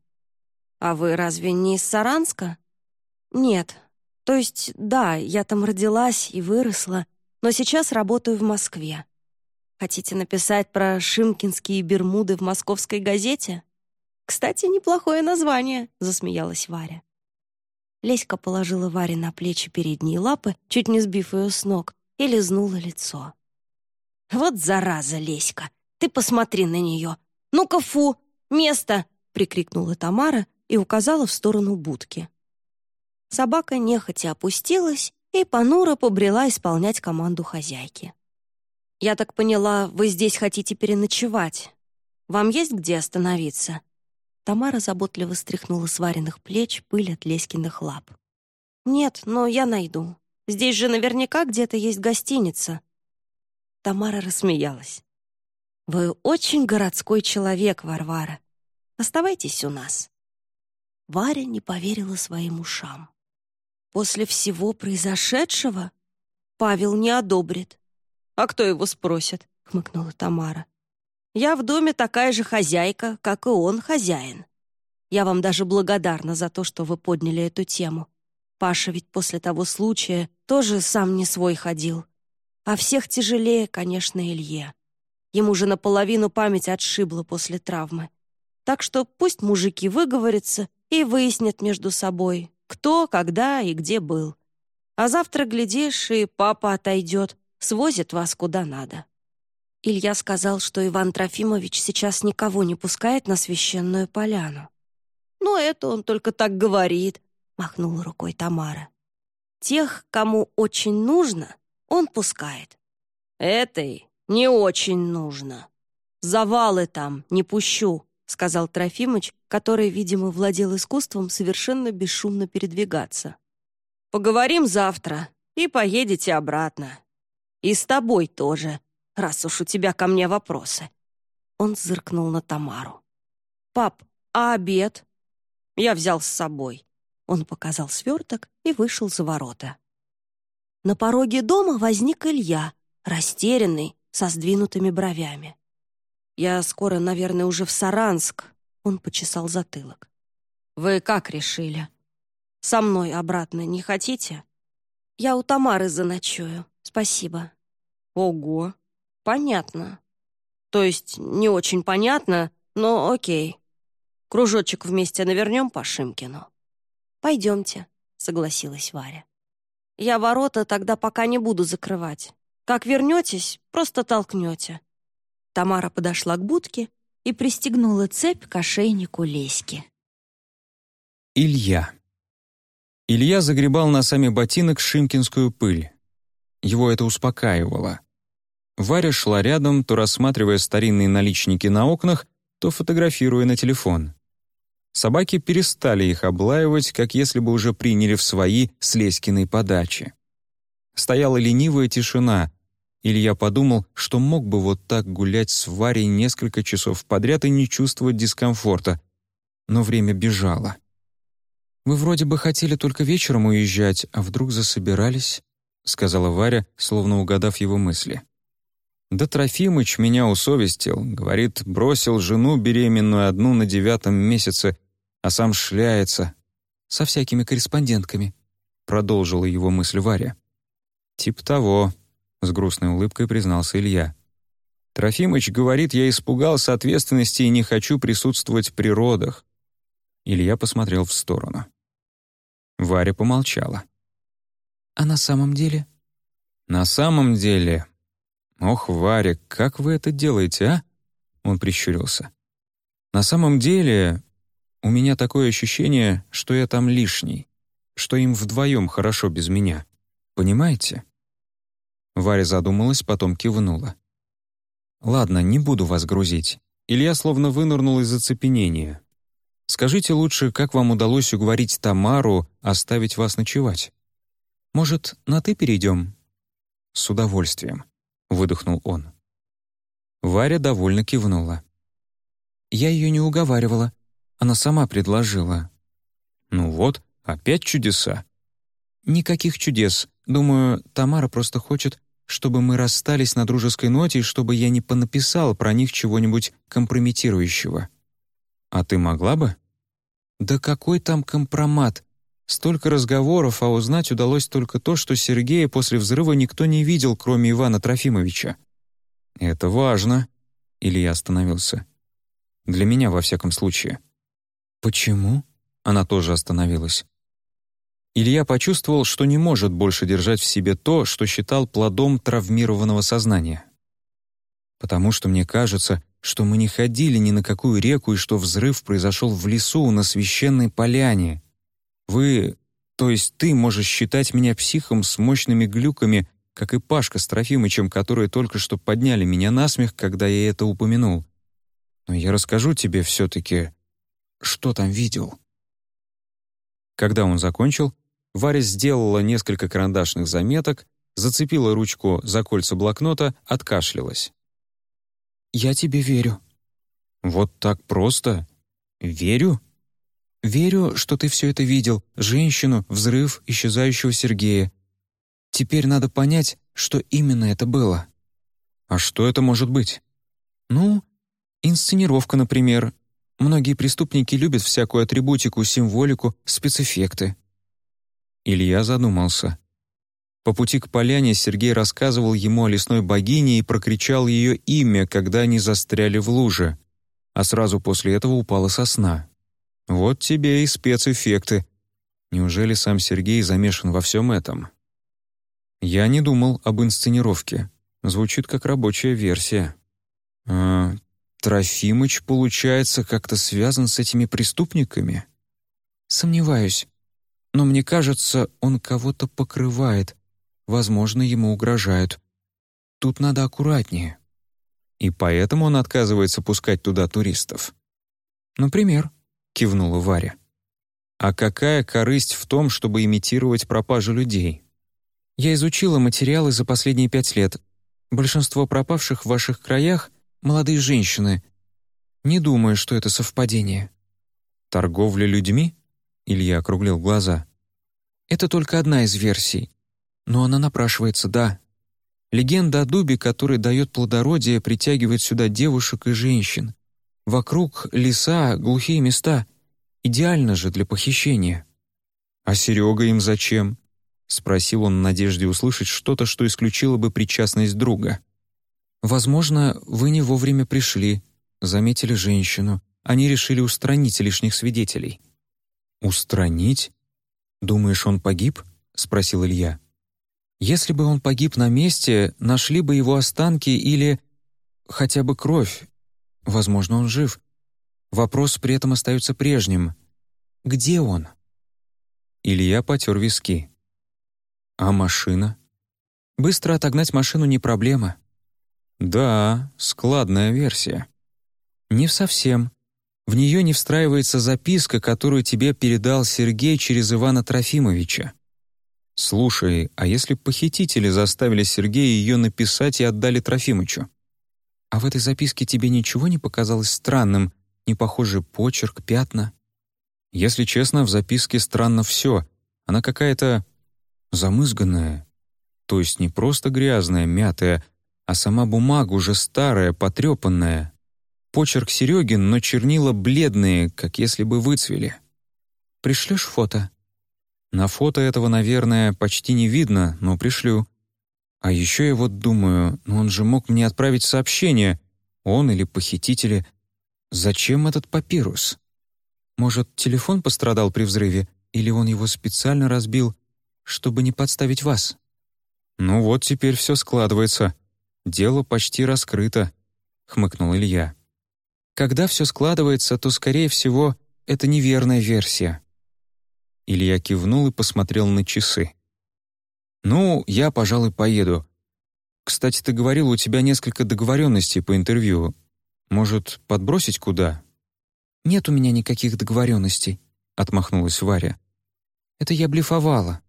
«А вы разве не из Саранска?» «Нет. То есть, да, я там родилась и выросла, но сейчас работаю в Москве. Хотите написать про шимкинские Бермуды в московской газете? Кстати, неплохое название, засмеялась Варя. Леська положила Варе на плечи передние лапы, чуть не сбив ее с ног, и лизнула лицо. «Вот зараза, Леська! Ты посмотри на нее! Ну-ка, фу! Место!» — прикрикнула Тамара и указала в сторону будки. Собака нехотя опустилась и понуро побрела исполнять команду хозяйки. «Я так поняла, вы здесь хотите переночевать. Вам есть где остановиться?» Тамара заботливо стряхнула с вареных плеч пыль от Леськиных лап. «Нет, но я найду. Здесь же наверняка где-то есть гостиница». Тамара рассмеялась. «Вы очень городской человек, Варвара. Оставайтесь у нас». Варя не поверила своим ушам. После всего произошедшего Павел не одобрит. «А кто его спросит?» — хмыкнула Тамара. «Я в доме такая же хозяйка, как и он хозяин. Я вам даже благодарна за то, что вы подняли эту тему. Паша ведь после того случая тоже сам не свой ходил. А всех тяжелее, конечно, Илье. Ему же наполовину память отшибла после травмы. Так что пусть мужики выговорятся и выяснят между собой, кто, когда и где был. А завтра, глядишь, и папа отойдет, свозит вас куда надо. Илья сказал, что Иван Трофимович сейчас никого не пускает на священную поляну. «Ну, это он только так говорит», — махнула рукой Тамара. «Тех, кому очень нужно, он пускает. Этой не очень нужно. Завалы там не пущу», — сказал Трофимыч, который, видимо, владел искусством совершенно бесшумно передвигаться. «Поговорим завтра и поедете обратно. И с тобой тоже, раз уж у тебя ко мне вопросы». Он зыркнул на Тамару. «Пап, а обед?» «Я взял с собой». Он показал сверток и вышел за ворота. На пороге дома возник Илья, растерянный, со сдвинутыми бровями. «Я скоро, наверное, уже в Саранск», — он почесал затылок. «Вы как решили? Со мной обратно не хотите?» «Я у Тамары заночую, спасибо». «Ого, понятно. То есть не очень понятно, но окей. Кружочек вместе навернем по Шимкину?» «Пойдемте», — согласилась Варя. Я ворота тогда пока не буду закрывать. Как вернетесь, просто толкнете». Тамара подошла к будке и пристегнула цепь к ошейнику леськи. Илья. Илья загребал носами ботинок шимкинскую пыль. Его это успокаивало. Варя шла рядом, то рассматривая старинные наличники на окнах, то фотографируя на телефон. Собаки перестали их облаивать, как если бы уже приняли в свои с Леськиной подачи. Стояла ленивая тишина. Илья подумал, что мог бы вот так гулять с Варей несколько часов подряд и не чувствовать дискомфорта. Но время бежало. «Вы вроде бы хотели только вечером уезжать, а вдруг засобирались?» — сказала Варя, словно угадав его мысли. «Да Трофимыч меня усовестил, говорит, бросил жену беременную одну на девятом месяце, а сам шляется. Со всякими корреспондентками», — продолжила его мысль Варя. «Тип того», — с грустной улыбкой признался Илья. «Трофимыч говорит, я испугался ответственности и не хочу присутствовать при родах». Илья посмотрел в сторону. Варя помолчала. «А на самом деле?» «На самом деле «Ох, Варя, как вы это делаете, а?» Он прищурился. «На самом деле, у меня такое ощущение, что я там лишний, что им вдвоем хорошо без меня. Понимаете?» Варя задумалась, потом кивнула. «Ладно, не буду вас грузить». Илья словно вынырнул из оцепенения. «Скажите лучше, как вам удалось уговорить Тамару оставить вас ночевать? Может, на «ты» перейдем?» «С удовольствием». — выдохнул он. Варя довольно кивнула. «Я ее не уговаривала. Она сама предложила». «Ну вот, опять чудеса». «Никаких чудес. Думаю, Тамара просто хочет, чтобы мы расстались на дружеской ноте и чтобы я не понаписал про них чего-нибудь компрометирующего». «А ты могла бы?» «Да какой там компромат? Столько разговоров, а узнать удалось только то, что Сергея после взрыва никто не видел, кроме Ивана Трофимовича. «Это важно», — Илья остановился. «Для меня, во всяком случае». «Почему?» — она тоже остановилась. Илья почувствовал, что не может больше держать в себе то, что считал плодом травмированного сознания. «Потому что мне кажется, что мы не ходили ни на какую реку и что взрыв произошел в лесу на священной поляне», вы, то есть ты, можешь считать меня психом с мощными глюками, как и Пашка с Трофимычем, которые только что подняли меня на смех, когда я это упомянул. Но я расскажу тебе все-таки. что там видел». Когда он закончил, Варя сделала несколько карандашных заметок, зацепила ручку за кольца блокнота, откашлялась. «Я тебе верю». «Вот так просто? Верю?» «Верю, что ты все это видел, женщину, взрыв исчезающего Сергея. Теперь надо понять, что именно это было». «А что это может быть?» «Ну, инсценировка, например. Многие преступники любят всякую атрибутику, символику, спецэффекты». Илья задумался. По пути к поляне Сергей рассказывал ему о лесной богине и прокричал ее имя, когда они застряли в луже, а сразу после этого упала сосна. Вот тебе и спецэффекты. Неужели сам Сергей замешан во всем этом? Я не думал об инсценировке. Звучит как рабочая версия. А, Трофимыч, получается, как-то связан с этими преступниками? Сомневаюсь. Но мне кажется, он кого-то покрывает. Возможно, ему угрожают. Тут надо аккуратнее. И поэтому он отказывается пускать туда туристов. Например, — кивнула Варя. «А какая корысть в том, чтобы имитировать пропажу людей?» «Я изучила материалы за последние пять лет. Большинство пропавших в ваших краях — молодые женщины. Не думаю, что это совпадение». «Торговля людьми?» — Илья округлил глаза. «Это только одна из версий. Но она напрашивается, да. Легенда о дубе, который дает плодородие, притягивает сюда девушек и женщин. Вокруг леса, глухие места. Идеально же для похищения. «А Серега им зачем?» — спросил он в надежде услышать что-то, что исключило бы причастность друга. «Возможно, вы не вовремя пришли, заметили женщину. Они решили устранить лишних свидетелей». «Устранить? Думаешь, он погиб?» — спросил Илья. «Если бы он погиб на месте, нашли бы его останки или хотя бы кровь, Возможно, он жив. Вопрос при этом остается прежним. Где он? Илья потер виски. А машина? Быстро отогнать машину не проблема. Да, складная версия. Не совсем. В нее не встраивается записка, которую тебе передал Сергей через Ивана Трофимовича. Слушай, а если похитители заставили Сергея ее написать и отдали Трофимычу? А в этой записке тебе ничего не показалось странным? Не похожий почерк, пятна? Если честно, в записке странно все. Она какая-то замызганная. То есть не просто грязная, мятая, а сама бумага уже старая, потрепанная. Почерк Серегин, но чернила бледные, как если бы выцвели. «Пришлешь фото?» На фото этого, наверное, почти не видно, но пришлю. А еще я вот думаю, ну он же мог мне отправить сообщение, он или похитители. Зачем этот папирус? Может, телефон пострадал при взрыве, или он его специально разбил, чтобы не подставить вас? Ну вот теперь все складывается. Дело почти раскрыто, хмыкнул Илья. Когда все складывается, то, скорее всего, это неверная версия. Илья кивнул и посмотрел на часы. «Ну, я, пожалуй, поеду. Кстати, ты говорил, у тебя несколько договоренностей по интервью. Может, подбросить куда?» «Нет у меня никаких договоренностей», — отмахнулась Варя. «Это я блефовала».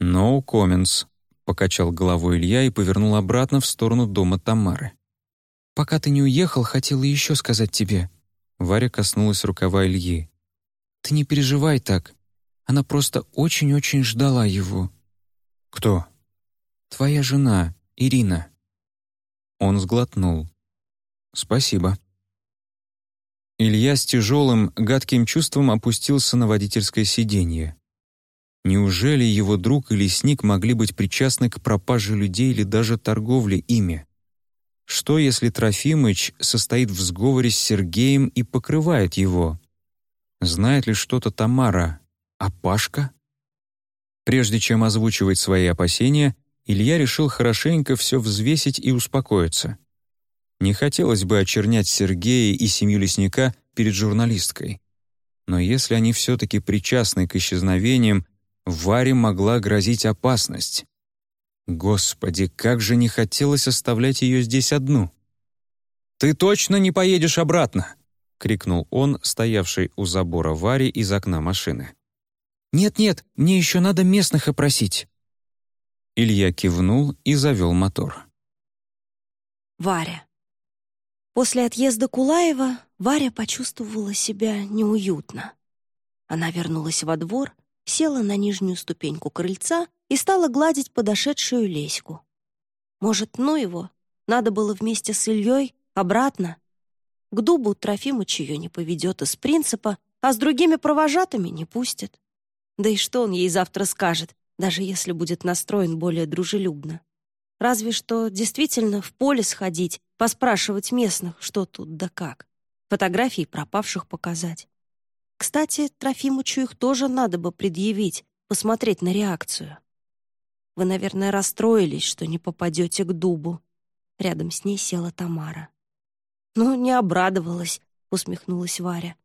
«No comments», — покачал головой Илья и повернул обратно в сторону дома Тамары. «Пока ты не уехал, хотела еще сказать тебе». Варя коснулась рукава Ильи. «Ты не переживай так. Она просто очень-очень ждала его. «Кто?» «Твоя жена, Ирина». Он сглотнул. «Спасибо». Илья с тяжелым, гадким чувством опустился на водительское сиденье. Неужели его друг и лесник могли быть причастны к пропаже людей или даже торговле ими? Что, если Трофимыч состоит в сговоре с Сергеем и покрывает его? Знает ли что-то Тамара? А Пашка? Прежде чем озвучивать свои опасения, Илья решил хорошенько все взвесить и успокоиться. Не хотелось бы очернять Сергея и семью лесника перед журналисткой. Но если они все-таки причастны к исчезновениям, Варе могла грозить опасность. Господи, как же не хотелось оставлять ее здесь одну. «Ты точно не поедешь обратно?» — крикнул он, стоявший у забора Вари из окна машины. «Нет-нет, мне еще надо местных опросить». Илья кивнул и завел мотор. Варя. После отъезда Кулаева Варя почувствовала себя неуютно. Она вернулась во двор, села на нижнюю ступеньку крыльца и стала гладить подошедшую леську. Может, ну его, надо было вместе с Ильей обратно? К дубу Трофимыч ее не поведет из принципа, а с другими провожатыми не пустит. Да и что он ей завтра скажет, даже если будет настроен более дружелюбно? Разве что действительно в поле сходить, поспрашивать местных, что тут да как. Фотографии пропавших показать. Кстати, Трофимычу их тоже надо бы предъявить, посмотреть на реакцию. Вы, наверное, расстроились, что не попадете к дубу. Рядом с ней села Тамара. «Ну, не обрадовалась», — усмехнулась Варя.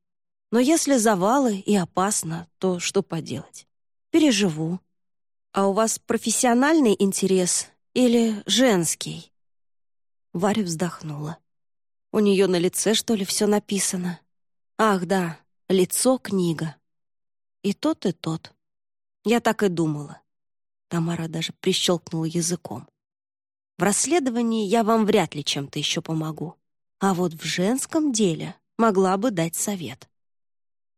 «Но если завалы и опасно, то что поделать? Переживу. А у вас профессиональный интерес или женский?» Варя вздохнула. У нее на лице, что ли, все написано? Ах, да, лицо — книга. И тот, и тот. Я так и думала. Тамара даже прищелкнула языком. В расследовании я вам вряд ли чем-то еще помогу. А вот в женском деле могла бы дать совет.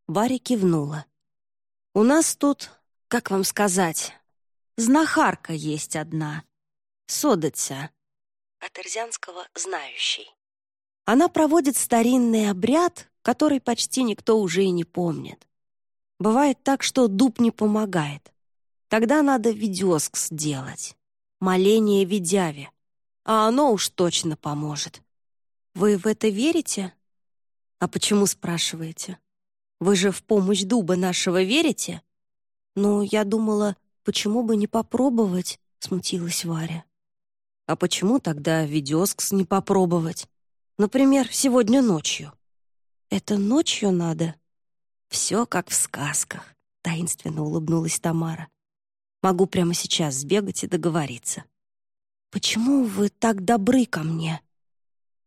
Варя кивнула. «У нас тут, как вам сказать, знахарка есть одна. Содыця, от ирзянского «знающий». Она проводит старинный обряд, который почти никто уже и не помнит. Бывает так, что дуб не помогает. Тогда надо видёскс делать, моление видяве, а оно уж точно поможет. Вы в это верите? А почему спрашиваете? Вы же в помощь дуба нашего верите? Ну, я думала, почему бы не попробовать, смутилась Варя. А почему тогда видёскс не попробовать? Например, сегодня ночью. Это ночью надо? Все как в сказках, таинственно улыбнулась Тамара. Могу прямо сейчас сбегать и договориться. Почему вы так добры ко мне?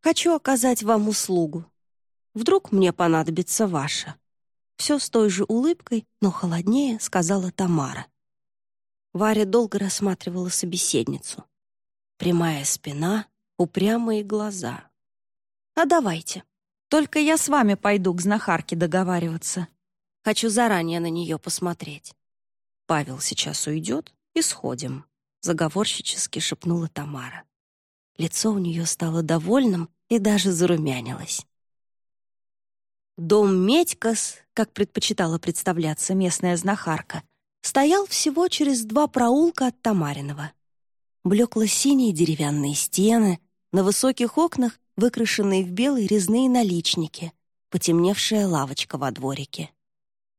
Хочу оказать вам услугу. Вдруг мне понадобится ваша. Все с той же улыбкой, но холоднее, сказала Тамара. Варя долго рассматривала собеседницу. Прямая спина, упрямые глаза. «А давайте. Только я с вами пойду к знахарке договариваться. Хочу заранее на нее посмотреть. Павел сейчас уйдет, и сходим», — заговорщически шепнула Тамара. Лицо у нее стало довольным и даже зарумянилось. Дом Медькас, как предпочитала представляться местная знахарка, стоял всего через два проулка от Тамариного блекло-синие деревянные стены, на высоких окнах выкрашенные в белые резные наличники, потемневшая лавочка во дворике.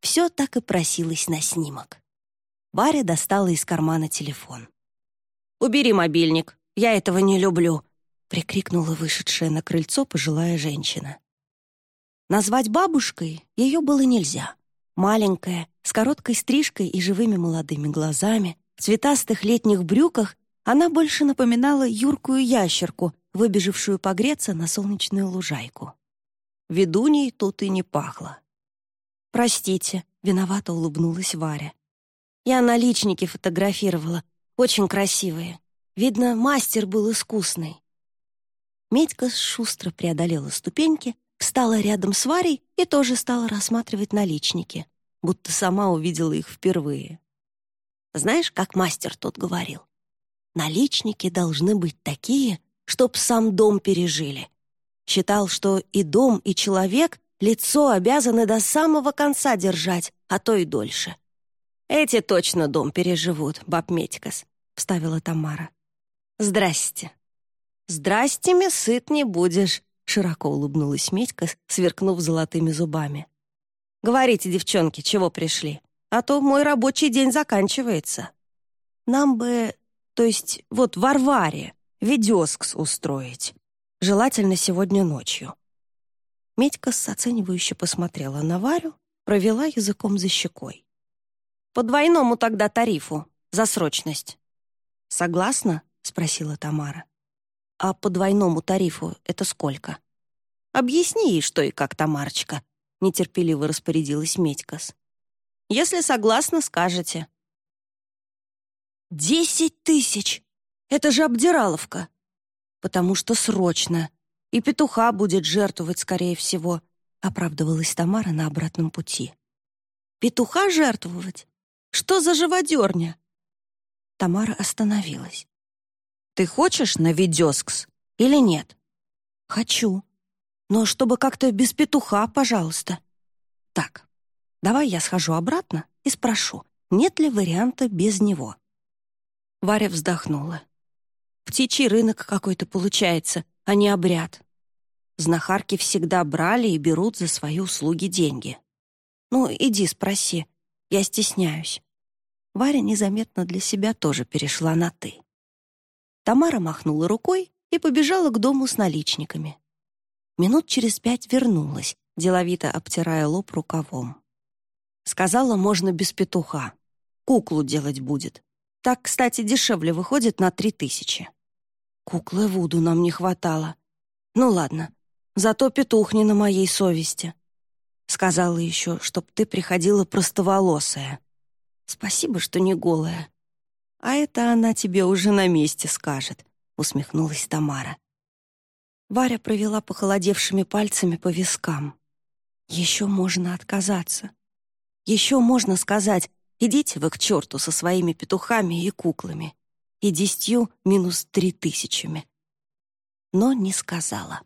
Все так и просилось на снимок. Варя достала из кармана телефон. «Убери мобильник, я этого не люблю», — прикрикнула вышедшая на крыльцо пожилая женщина. Назвать бабушкой ее было нельзя. Маленькая, с короткой стрижкой и живыми молодыми глазами, в цветастых летних брюках она больше напоминала юркую ящерку, выбежавшую погреться на солнечную лужайку. Ведуней тут и не пахло. «Простите», — виновато улыбнулась Варя. «Я наличники фотографировала, очень красивые. Видно, мастер был искусный». Медька шустро преодолела ступеньки, встала рядом с Варей и тоже стала рассматривать наличники, будто сама увидела их впервые. Знаешь, как мастер тут говорил? наличники должны быть такие, чтоб сам дом пережили. Считал, что и дом, и человек лицо обязаны до самого конца держать, а то и дольше. «Эти точно дом переживут, баб Медькас», — вставила Тамара. «Здрасте». «Здрасте, ми сыт не будешь», — широко улыбнулась Медька, сверкнув золотыми зубами. «Говорите, девчонки, чего пришли? А то мой рабочий день заканчивается. Нам бы то есть вот Варваре видёскс устроить. Желательно сегодня ночью. Медька оценивающе посмотрела на Варю, провела языком за щекой. «По двойному тогда тарифу, за срочность». «Согласна?» — спросила Тамара. «А по двойному тарифу это сколько?» Объясни ей, что и как, Тамарочка», — нетерпеливо распорядилась Медькас. «Если согласна, скажете». «Десять тысяч! Это же обдираловка!» «Потому что срочно. И петуха будет жертвовать, скорее всего», — оправдывалась Тамара на обратном пути. «Петуха жертвовать? Что за живодерня?» Тамара остановилась. «Ты хочешь на видёскс или нет?» «Хочу. Но чтобы как-то без петуха, пожалуйста». «Так, давай я схожу обратно и спрошу, нет ли варианта без него». Варя вздохнула. «Птичий рынок какой-то получается, а не обряд. Знахарки всегда брали и берут за свои услуги деньги. Ну, иди спроси, я стесняюсь». Варя незаметно для себя тоже перешла на «ты». Тамара махнула рукой и побежала к дому с наличниками. Минут через пять вернулась, деловито обтирая лоб рукавом. Сказала, можно без петуха. Куклу делать будет. Так, кстати, дешевле выходит на три тысячи. Куклы Вуду нам не хватало. Ну ладно, зато петух не на моей совести. Сказала еще, чтоб ты приходила простоволосая. Спасибо, что не голая. «А это она тебе уже на месте скажет», — усмехнулась Тамара. Варя провела похолодевшими пальцами по вискам. «Еще можно отказаться. Еще можно сказать, идите вы к черту со своими петухами и куклами и десятью минус три тысячами». Но не сказала.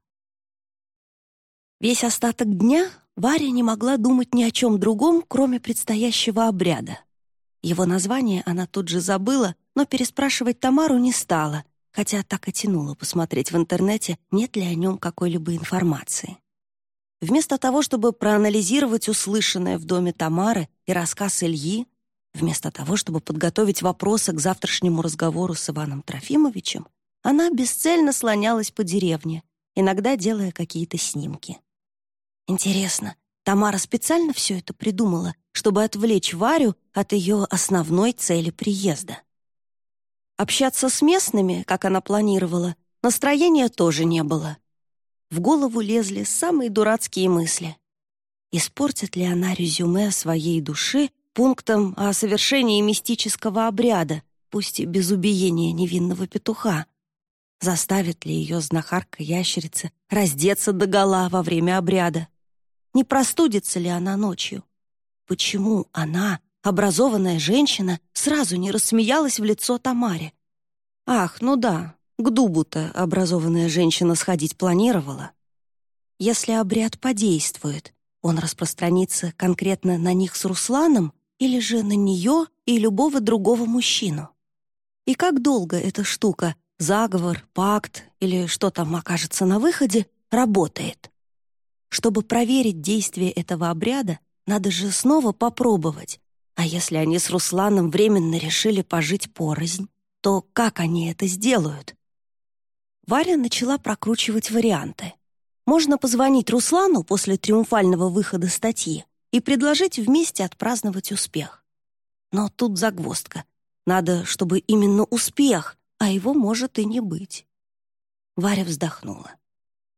Весь остаток дня Варя не могла думать ни о чем другом, кроме предстоящего обряда. Его название она тут же забыла, но переспрашивать Тамару не стала, хотя так и тянула посмотреть в интернете, нет ли о нем какой-либо информации. Вместо того, чтобы проанализировать услышанное в доме Тамары и рассказ Ильи, вместо того, чтобы подготовить вопросы к завтрашнему разговору с Иваном Трофимовичем, она бесцельно слонялась по деревне, иногда делая какие-то снимки. Интересно, Тамара специально все это придумала, чтобы отвлечь Варю от ее основной цели приезда. Общаться с местными, как она планировала, настроения тоже не было. В голову лезли самые дурацкие мысли. Испортит ли она резюме своей души пунктом о совершении мистического обряда, пусть и без убиения невинного петуха? Заставит ли ее знахарка-ящерица раздеться догола во время обряда? Не простудится ли она ночью? Почему она, образованная женщина, сразу не рассмеялась в лицо Тамаре? Ах, ну да, к дубу-то образованная женщина сходить планировала. Если обряд подействует, он распространится конкретно на них с Русланом или же на нее и любого другого мужчину? И как долго эта штука, заговор, пакт или что там окажется на выходе, работает? Чтобы проверить действие этого обряда, надо же снова попробовать. А если они с Русланом временно решили пожить порознь, то как они это сделают? Варя начала прокручивать варианты. Можно позвонить Руслану после триумфального выхода статьи и предложить вместе отпраздновать успех. Но тут загвоздка. Надо, чтобы именно успех, а его может и не быть. Варя вздохнула.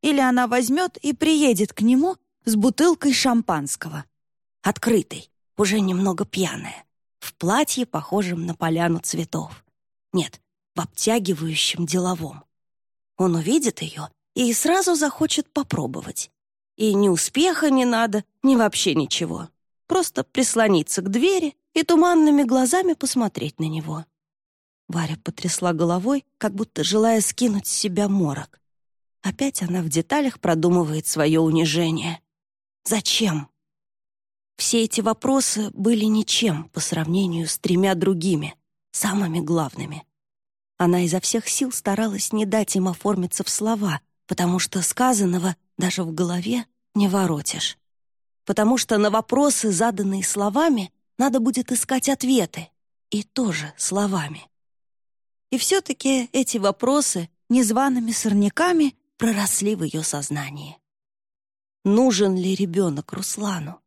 Или она возьмет и приедет к нему с бутылкой шампанского. Открытой, уже немного пьяная, в платье, похожем на поляну цветов. Нет, в обтягивающем деловом. Он увидит ее и сразу захочет попробовать. И ни успеха не надо, ни вообще ничего. Просто прислониться к двери и туманными глазами посмотреть на него. Варя потрясла головой, как будто желая скинуть с себя морок. Опять она в деталях продумывает свое унижение. Зачем? Все эти вопросы были ничем по сравнению с тремя другими, самыми главными. Она изо всех сил старалась не дать им оформиться в слова, потому что сказанного даже в голове не воротишь. Потому что на вопросы, заданные словами, надо будет искать ответы, и тоже словами. И все-таки эти вопросы незваными сорняками проросли в ее сознании. Нужен ли ребенок Руслану?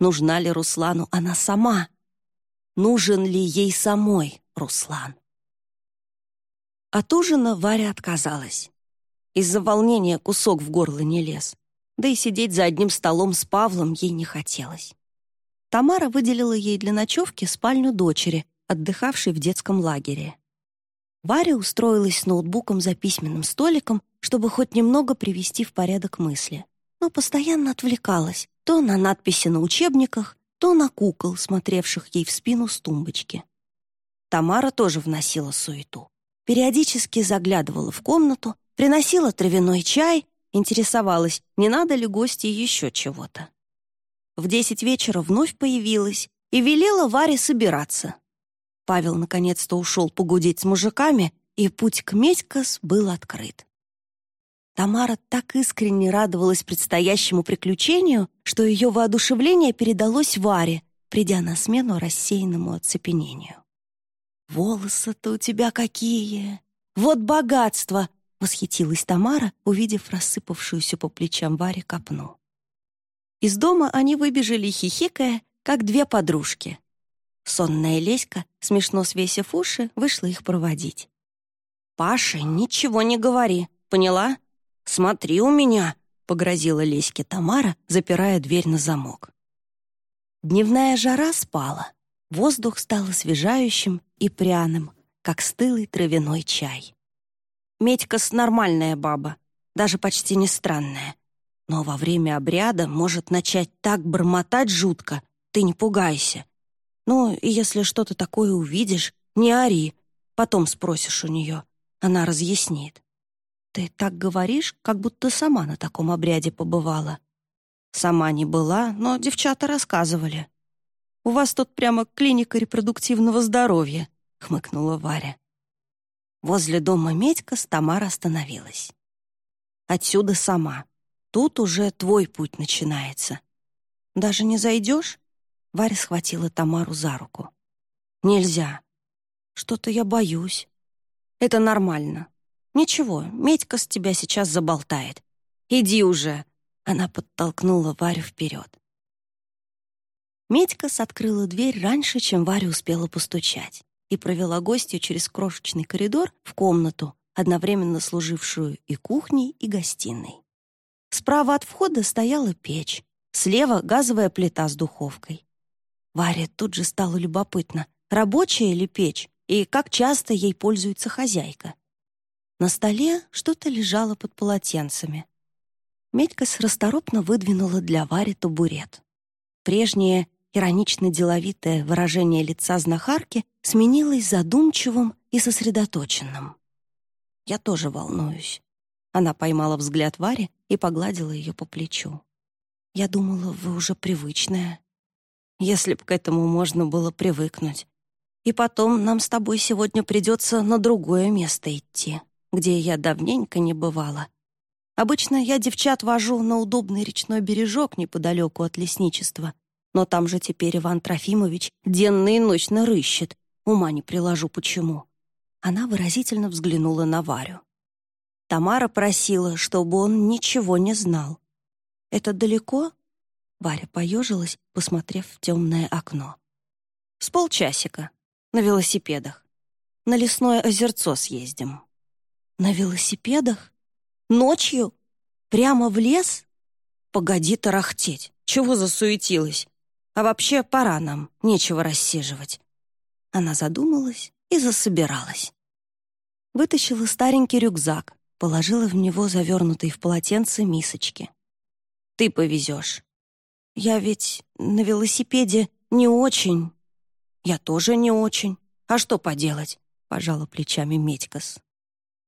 Нужна ли Руслану она сама? Нужен ли ей самой Руслан? От ужина Варя отказалась. Из-за волнения кусок в горло не лез. Да и сидеть за одним столом с Павлом ей не хотелось. Тамара выделила ей для ночевки спальню дочери, отдыхавшей в детском лагере. Варя устроилась с ноутбуком за письменным столиком, чтобы хоть немного привести в порядок мысли, но постоянно отвлекалась то на надписи на учебниках, то на кукол, смотревших ей в спину с тумбочки. Тамара тоже вносила суету. Периодически заглядывала в комнату, приносила травяной чай, интересовалась, не надо ли гости еще чего-то. В десять вечера вновь появилась и велела Варе собираться. Павел наконец-то ушел погудеть с мужиками, и путь к Медькас был открыт. Тамара так искренне радовалась предстоящему приключению, что ее воодушевление передалось Варе, придя на смену рассеянному оцепенению. «Волосы-то у тебя какие! Вот богатство!» — восхитилась Тамара, увидев рассыпавшуюся по плечам Варе копну. Из дома они выбежали, хихикая, как две подружки. Сонная Леська, смешно свесив уши, вышла их проводить. «Паше, ничего не говори, поняла? Смотри у меня!» — погрозила Леське Тамара, запирая дверь на замок. Дневная жара спала. Воздух стал освежающим и пряным, как стылый травяной чай. Медькас нормальная баба, даже почти не странная. Но во время обряда может начать так бормотать жутко, ты не пугайся. Ну, и если что-то такое увидишь, не ори, потом спросишь у нее, она разъяснит. Ты так говоришь, как будто сама на таком обряде побывала. Сама не была, но девчата рассказывали. «У вас тут прямо клиника репродуктивного здоровья», — хмыкнула Варя. Возле дома Медька Тамара остановилась. «Отсюда сама. Тут уже твой путь начинается. Даже не зайдешь?» Варя схватила Тамару за руку. «Нельзя. Что-то я боюсь. Это нормально. Ничего, Медька с тебя сейчас заболтает. Иди уже!» Она подтолкнула Варю вперед. Медька открыла дверь раньше, чем Варя успела постучать, и провела гостью через крошечный коридор в комнату, одновременно служившую и кухней, и гостиной. Справа от входа стояла печь, слева — газовая плита с духовкой. Варе тут же стало любопытно, рабочая ли печь и как часто ей пользуется хозяйка. На столе что-то лежало под полотенцами. Медькас расторопно выдвинула для Вари табурет. Прежнее иронично-деловитое выражение лица знахарки сменилось задумчивым и сосредоточенным. «Я тоже волнуюсь». Она поймала взгляд Вари и погладила ее по плечу. «Я думала, вы уже привычная» если б к этому можно было привыкнуть. И потом нам с тобой сегодня придется на другое место идти, где я давненько не бывала. Обычно я девчат вожу на удобный речной бережок неподалеку от лесничества, но там же теперь Иван Трофимович денно и ночно рыщет. Ума не приложу, почему. Она выразительно взглянула на Варю. Тамара просила, чтобы он ничего не знал. «Это далеко?» Варя поежилась, посмотрев в темное окно. «С полчасика. На велосипедах. На лесное озерцо съездим». «На велосипедах? Ночью? Прямо в лес? Погоди тарахтеть. Чего засуетилась? А вообще пора нам, нечего рассиживать». Она задумалась и засобиралась. Вытащила старенький рюкзак, положила в него завернутые в полотенце мисочки. «Ты повезешь. Я ведь на велосипеде не очень. Я тоже не очень. А что поделать? Пожала плечами Медькас.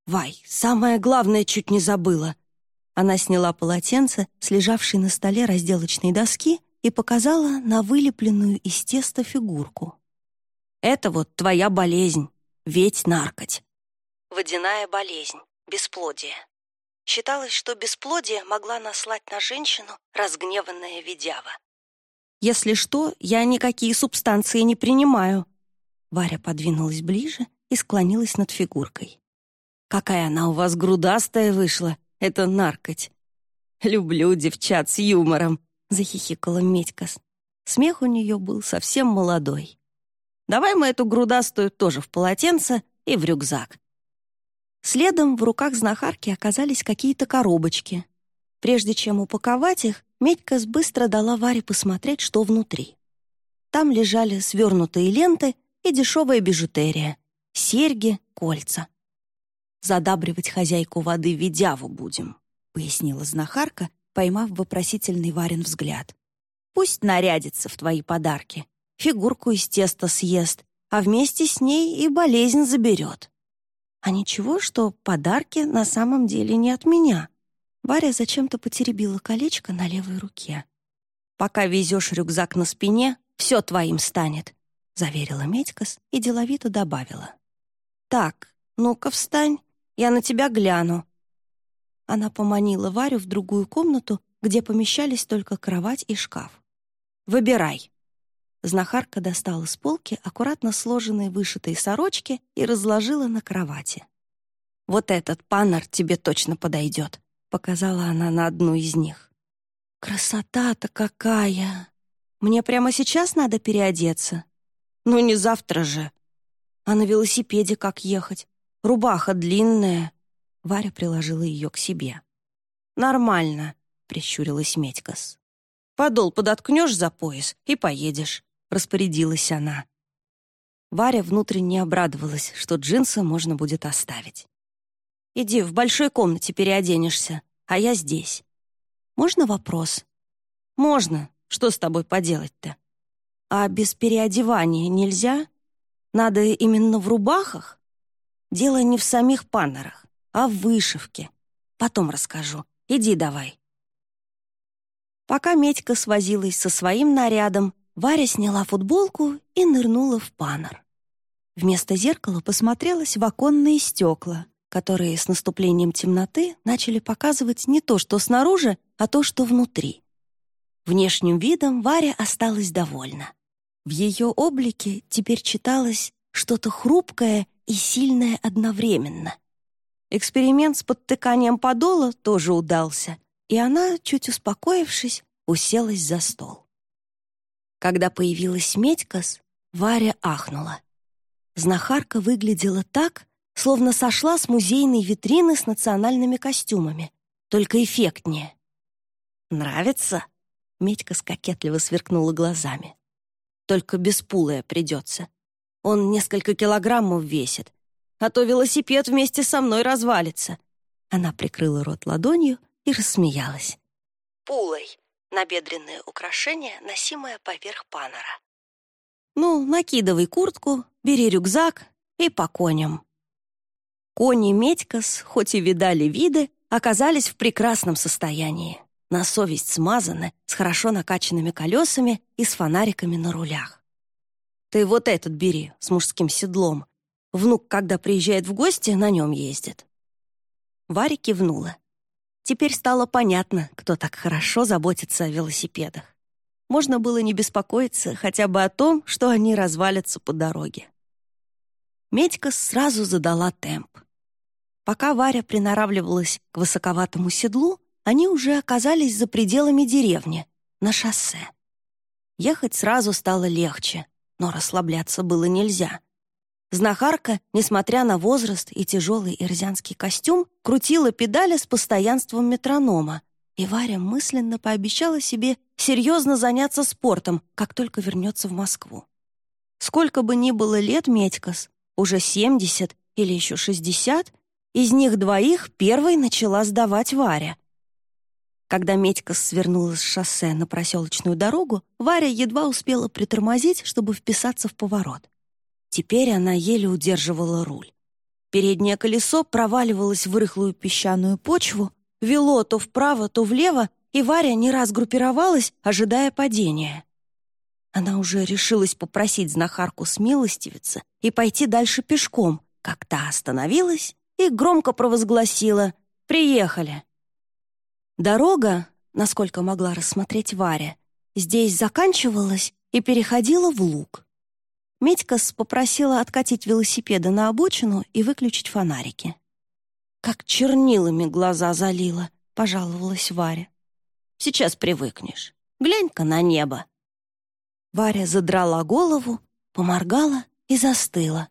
Вай, самое главное чуть не забыла. Она сняла полотенце с на столе разделочной доски и показала на вылепленную из теста фигурку. «Это вот твоя болезнь, ведь наркоть». Водяная болезнь, бесплодие. Считалось, что бесплодие могла наслать на женщину разгневанная ведява. «Если что, я никакие субстанции не принимаю». Варя подвинулась ближе и склонилась над фигуркой. «Какая она у вас грудастая вышла, это наркоть!» «Люблю девчат с юмором», — захихикала Медькас. Смех у нее был совсем молодой. «Давай мы эту грудастую тоже в полотенце и в рюкзак. Следом в руках знахарки оказались какие-то коробочки. Прежде чем упаковать их, Медькас быстро дала Варе посмотреть, что внутри. Там лежали свернутые ленты и дешевая бижутерия, серьги, кольца. «Задабривать хозяйку воды Ведяву будем», — пояснила знахарка, поймав вопросительный Варин взгляд. «Пусть нарядится в твои подарки, фигурку из теста съест, а вместе с ней и болезнь заберет». А ничего, что подарки на самом деле не от меня. Варя зачем-то потеребила колечко на левой руке. «Пока везешь рюкзак на спине, все твоим станет», — заверила Медькас и деловито добавила. «Так, ну-ка встань, я на тебя гляну». Она поманила Варю в другую комнату, где помещались только кровать и шкаф. «Выбирай». Знахарка достала с полки аккуратно сложенные вышитые сорочки и разложила на кровати. «Вот этот панор тебе точно подойдет», — показала она на одну из них. «Красота-то какая! Мне прямо сейчас надо переодеться? Ну, не завтра же. А на велосипеде как ехать? Рубаха длинная». Варя приложила ее к себе. «Нормально», — прищурилась Медькас. «Подол подоткнешь за пояс и поедешь. — распорядилась она. Варя внутренне обрадовалась, что джинсы можно будет оставить. «Иди, в большой комнате переоденешься, а я здесь. Можно вопрос?» «Можно. Что с тобой поделать-то?» «А без переодевания нельзя? Надо именно в рубахах?» «Дело не в самих паннерах, в вышивке. Потом расскажу. Иди давай». Пока Медька свозилась со своим нарядом, Варя сняла футболку и нырнула в панор. Вместо зеркала посмотрелась в оконные стекла, которые с наступлением темноты начали показывать не то, что снаружи, а то, что внутри. Внешним видом Варя осталась довольна. В ее облике теперь читалось что-то хрупкое и сильное одновременно. Эксперимент с подтыканием подола тоже удался, и она, чуть успокоившись, уселась за стол. Когда появилась Медькас, Варя ахнула. Знахарка выглядела так, словно сошла с музейной витрины с национальными костюмами, только эффектнее. «Нравится?» — Медька кокетливо сверкнула глазами. «Только беспулая придется. Он несколько килограммов весит, а то велосипед вместе со мной развалится». Она прикрыла рот ладонью и рассмеялась. «Пулой набедренное украшение, носимое поверх панора. «Ну, накидывай куртку, бери рюкзак и по коням». Кони Медькас, хоть и видали виды, оказались в прекрасном состоянии. На совесть смазаны, с хорошо накачанными колесами и с фонариками на рулях. «Ты вот этот бери, с мужским седлом. Внук, когда приезжает в гости, на нем ездит». Варя кивнула. Теперь стало понятно, кто так хорошо заботится о велосипедах. Можно было не беспокоиться хотя бы о том, что они развалятся по дороге. Медька сразу задала темп. Пока Варя приноравливалась к высоковатому седлу, они уже оказались за пределами деревни, на шоссе. Ехать сразу стало легче, но расслабляться было нельзя. Знахарка, несмотря на возраст и тяжелый ирзянский костюм, крутила педали с постоянством метронома, и Варя мысленно пообещала себе серьезно заняться спортом, как только вернется в Москву. Сколько бы ни было лет Медькас, уже 70 или еще 60, из них двоих первой начала сдавать Варя. Когда Медькас свернула с шоссе на проселочную дорогу, Варя едва успела притормозить, чтобы вписаться в поворот. Теперь она еле удерживала руль. Переднее колесо проваливалось в рыхлую песчаную почву, вело то вправо, то влево, и Варя не раз группировалась, ожидая падения. Она уже решилась попросить знахарку смилостивиться и пойти дальше пешком, как та остановилась и громко провозгласила «Приехали». Дорога, насколько могла рассмотреть Варя, здесь заканчивалась и переходила в луг. Медькас попросила откатить велосипеды на обочину и выключить фонарики. «Как чернилами глаза залила», — пожаловалась Варя. «Сейчас привыкнешь. Глянь-ка на небо». Варя задрала голову, поморгала и застыла.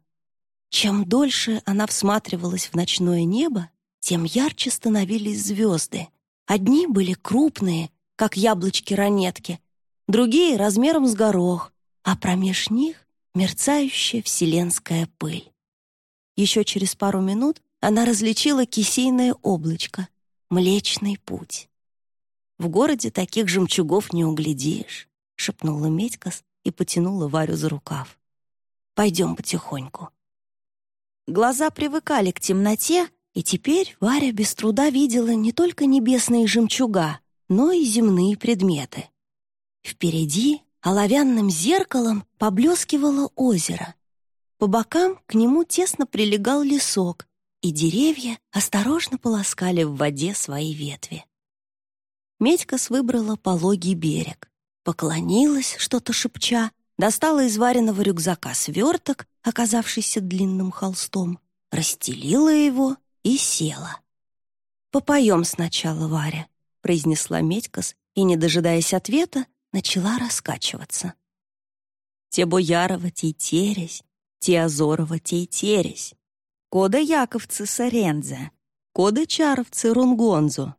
Чем дольше она всматривалась в ночное небо, тем ярче становились звезды. Одни были крупные, как яблочки-ранетки, другие — размером с горох, а промеж них — мерцающая вселенская пыль. Еще через пару минут она различила кисейное облачко, Млечный путь. «В городе таких жемчугов не углядишь», — шепнула Медькас и потянула Варю за рукав. «Пойдем потихоньку». Глаза привыкали к темноте, и теперь Варя без труда видела не только небесные жемчуга, но и земные предметы. Впереди оловянным зеркалом поблескивало озеро. По бокам к нему тесно прилегал лесок, и деревья осторожно полоскали в воде свои ветви. Медькас выбрала пологий берег, поклонилась, что-то шепча, достала из вареного рюкзака сверток, оказавшийся длинным холстом, расстелила его и села. «Попоем сначала, Варя», — произнесла Медькас и, не дожидаясь ответа, начала раскачиваться. «Те Боярова тейтересь, те Азорова тейтересь, кода Яковцы Сарензе, кода Чаровцы Рунгонзу».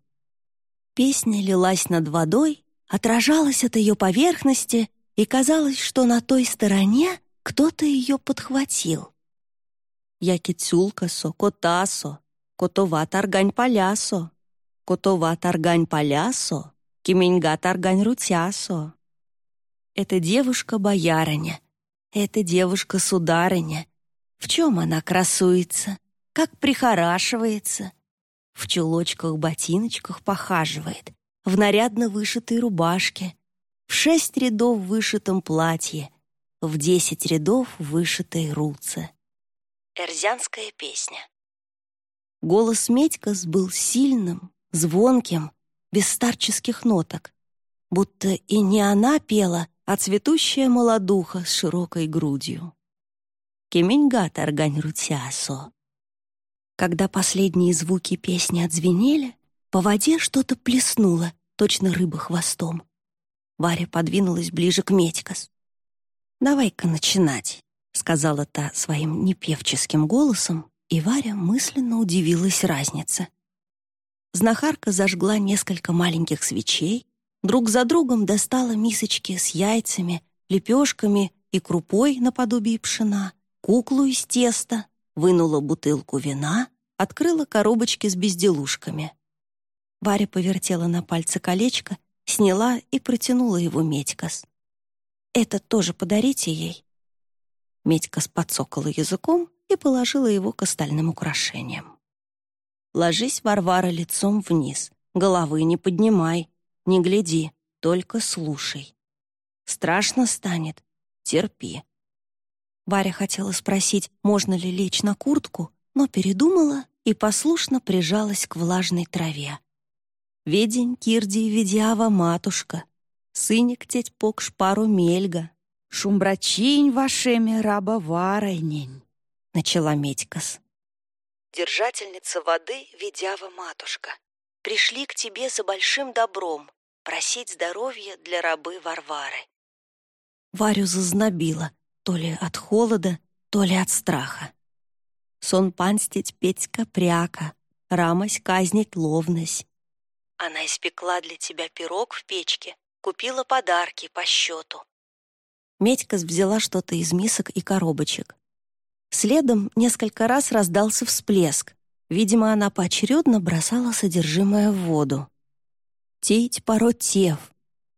Песня лилась над водой, отражалась от ее поверхности, и казалось, что на той стороне кто-то ее подхватил. Якицюлкасо, котасо, котова таргань полясо, котова таргань полясо, кименьга таргань рутясо. Это девушка-боярыня, это девушка-сударыня. В чем она красуется, как прихорашивается, в чулочках-ботиночках похаживает, в нарядно вышитой рубашке, в шесть рядов вышитом платье, в десять рядов вышитой руце. Эрзянская песня. Голос Медькас был сильным, звонким, без старческих ноток, будто и не она пела, а цветущая молодуха с широкой грудью. Кеминьгат аргань рутясо. Когда последние звуки песни отзвенели, по воде что-то плеснуло, точно рыба хвостом. Варя подвинулась ближе к Медькас. «Давай-ка начинать», — сказала та своим непевческим голосом, и Варя мысленно удивилась разнице. Знахарка зажгла несколько маленьких свечей, друг за другом достала мисочки с яйцами, лепешками и крупой наподобие пшена, куклу из теста, вынула бутылку вина, открыла коробочки с безделушками. Варя повертела на пальце колечко, сняла и протянула его Медькас. «Это тоже подарите ей». Медькас подсокала языком и положила его к остальным украшениям. «Ложись, Варвара, лицом вниз, головы не поднимай, не гляди, только слушай. Страшно станет, терпи». Варя хотела спросить, можно ли лечь на куртку, но передумала и послушно прижалась к влажной траве. Ведень кирди ведява матушка, сыник теть пок шпару мельга, шумбрачинь вашеми раба варайнень, начала Медькас. Держательница воды ведява матушка, пришли к тебе за большим добром, просить здоровья для рабы Варвары. Варю зазнобила, то ли от холода, то ли от страха. Сон панстить Петька пряка, рамась казнить ловность. Она испекла для тебя пирог в печке, купила подарки по счету. Медька взяла что-то из мисок и коробочек. Следом несколько раз раздался всплеск. Видимо, она поочередно бросала содержимое в воду. «Тить поротев,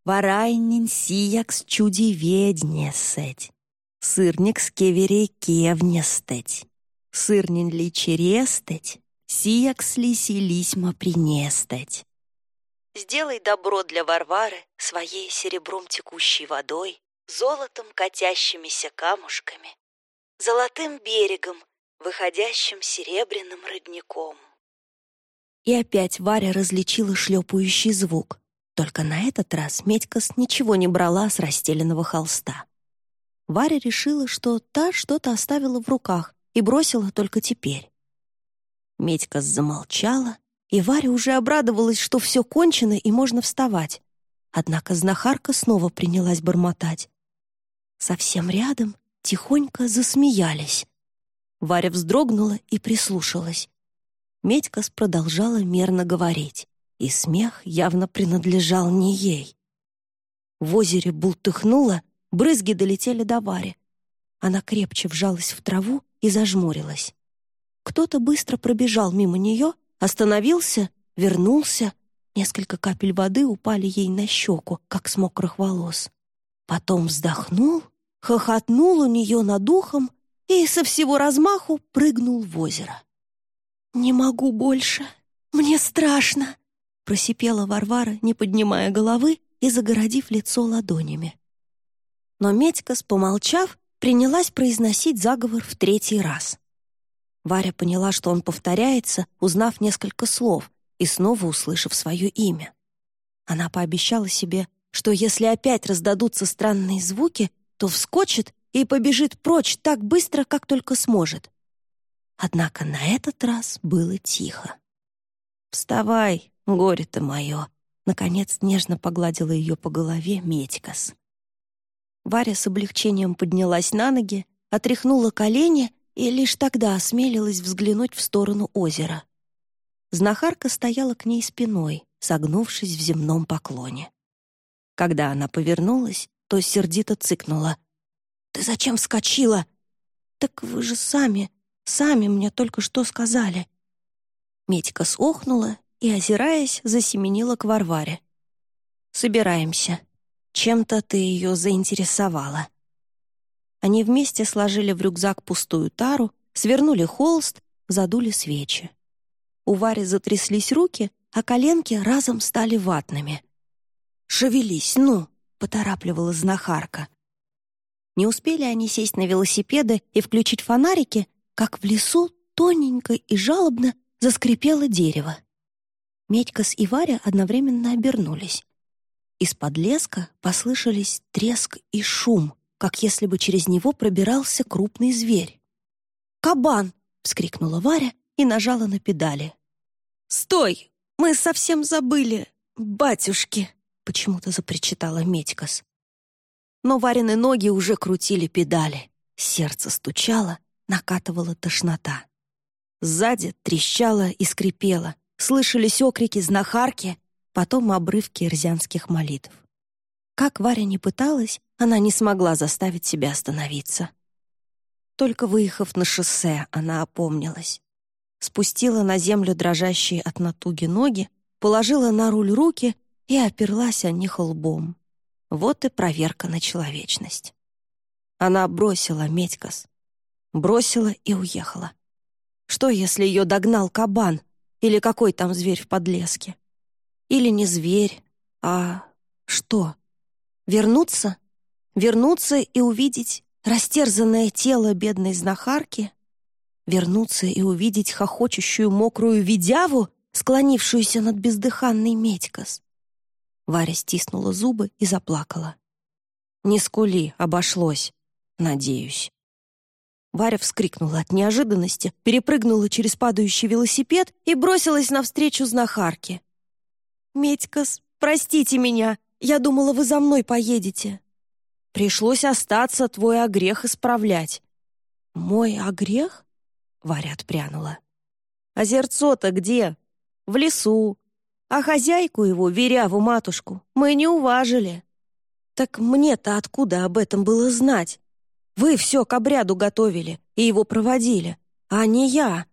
варайнин сиякс чуди веднесеть, сырник с кеверей кевнестеть, сырнин ли черестеть, сиякс ли силисьма принестеть». Сделай добро для Варвары своей серебром текущей водой, золотом катящимися камушками, золотым берегом, выходящим серебряным родником. И опять Варя различила шлепающий звук. Только на этот раз Медькас ничего не брала с расстеленного холста. Варя решила, что та что-то оставила в руках и бросила только теперь. Медькас замолчала, и Варя уже обрадовалась, что все кончено и можно вставать. Однако знахарка снова принялась бормотать. Совсем рядом тихонько засмеялись. Варя вздрогнула и прислушалась. Медькас продолжала мерно говорить, и смех явно принадлежал не ей. В озере бултыхнуло, брызги долетели до Вари. Она крепче вжалась в траву и зажмурилась. Кто-то быстро пробежал мимо нее, остановился, вернулся. Несколько капель воды упали ей на щеку, как с мокрых волос. Потом вздохнул, хохотнул у нее над ухом и со всего размаху прыгнул в озеро. «Не могу больше. Мне страшно!» просипела Варвара, не поднимая головы и загородив лицо ладонями. Но Медькас, помолчав, принялась произносить заговор в третий раз. Варя поняла, что он повторяется, узнав несколько слов и снова услышав свое имя. Она пообещала себе, что если опять раздадутся странные звуки, то вскочит и побежит прочь так быстро, как только сможет. Однако на этот раз было тихо. «Вставай, горе-то мое!» Наконец нежно погладила ее по голове Медькас. Варя с облегчением поднялась на ноги, отряхнула колени и лишь тогда осмелилась взглянуть в сторону озера. Знахарка стояла к ней спиной, согнувшись в земном поклоне. Когда она повернулась, то сердито цыкнула. «Ты зачем вскочила?» «Так вы же сами, сами мне только что сказали». Медька сохнула и, озираясь, засеменила к Варваре. «Собираемся. Чем-то ты ее заинтересовала». Они вместе сложили в рюкзак пустую тару, свернули холст, задули свечи. У Вари затряслись руки, а коленки разом стали ватными. «Шевелись, ну!» — поторапливала знахарка. Не успели они сесть на велосипеды и включить фонарики, как в лесу тоненько и жалобно заскрипело дерево. Медькас и Варя одновременно обернулись. Из-под леска послышались треск и шум, как если бы через него пробирался крупный зверь. «Кабан!» — вскрикнула Варя и нажала на педали. «Стой! Мы совсем забыли! Батюшки!» — почему-то запричитала Медькас. Но Варины ноги уже крутили педали. Сердце стучало, накатывала тошнота. Сзади трещало и скрипело. Слышались окрики знахарки, потом обрывки рзянских молитв. Как Варя не пыталась, она не смогла заставить себя остановиться. Только выехав на шоссе, она опомнилась. Спустила на землю дрожащие от натуги ноги, положила на руль руки и оперлась о них лбом. Вот и проверка на человечность. Она бросила Медькас. Бросила и уехала. Что, если ее догнал кабан или какой там зверь в подлеске? Или не зверь, а что? Вернуться? Вернуться и увидеть растерзанное тело бедной знахарки? Вернуться и увидеть хохочущую мокрую видяву, склонившуюся над бездыханной Медькас? Варя стиснула зубы и заплакала. «Не скули, обошлось, надеюсь». Варя вскрикнула от неожиданности, перепрыгнула через падающий велосипед и бросилась навстречу знахарке. «Медькас, простите меня, я думала, вы за мной поедете». «Пришлось остаться, твой огрех исправлять». «Мой огрех?» — Варя отпрянула. «Озерцо-то где?» «В лесу. А хозяйку его, веряву матушку, мы не уважили. Так мне-то откуда об этом было знать? Вы все к обряду готовили и его проводили, а не я.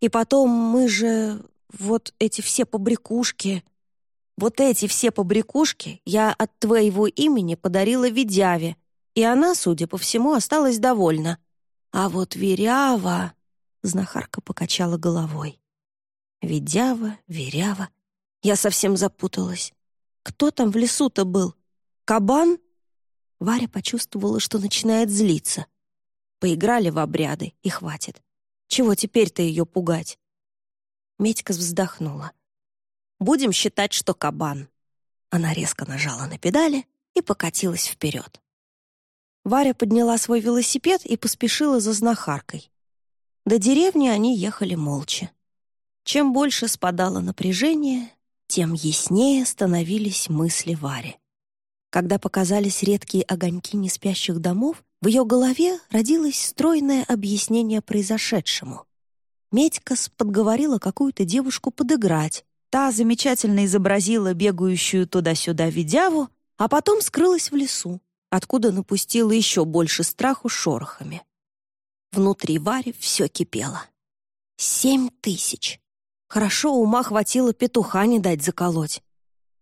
И потом мы же... Вот эти все побрякушки... Вот эти все побрякушки я от твоего имени подарила Видяве, и она, судя по всему, осталась довольна. А вот Верява... Знахарка покачала головой. Видява, Верява... Я совсем запуталась. Кто там в лесу-то был? Кабан? Варя почувствовала, что начинает злиться. Поиграли в обряды, и хватит. Чего теперь-то ее пугать? Медька вздохнула. «Будем считать, что кабан». Она резко нажала на педали и покатилась вперед. Варя подняла свой велосипед и поспешила за знахаркой. До деревни они ехали молча. Чем больше спадало напряжение, тем яснее становились мысли Вари. Когда показались редкие огоньки неспящих домов, В ее голове родилось стройное объяснение произошедшему. Медькас подговорила какую-то девушку подыграть. Та замечательно изобразила бегающую туда-сюда видяву, а потом скрылась в лесу, откуда напустила еще больше страху шорохами. Внутри Вари все кипело. Семь тысяч! Хорошо ума хватило петуха не дать заколоть.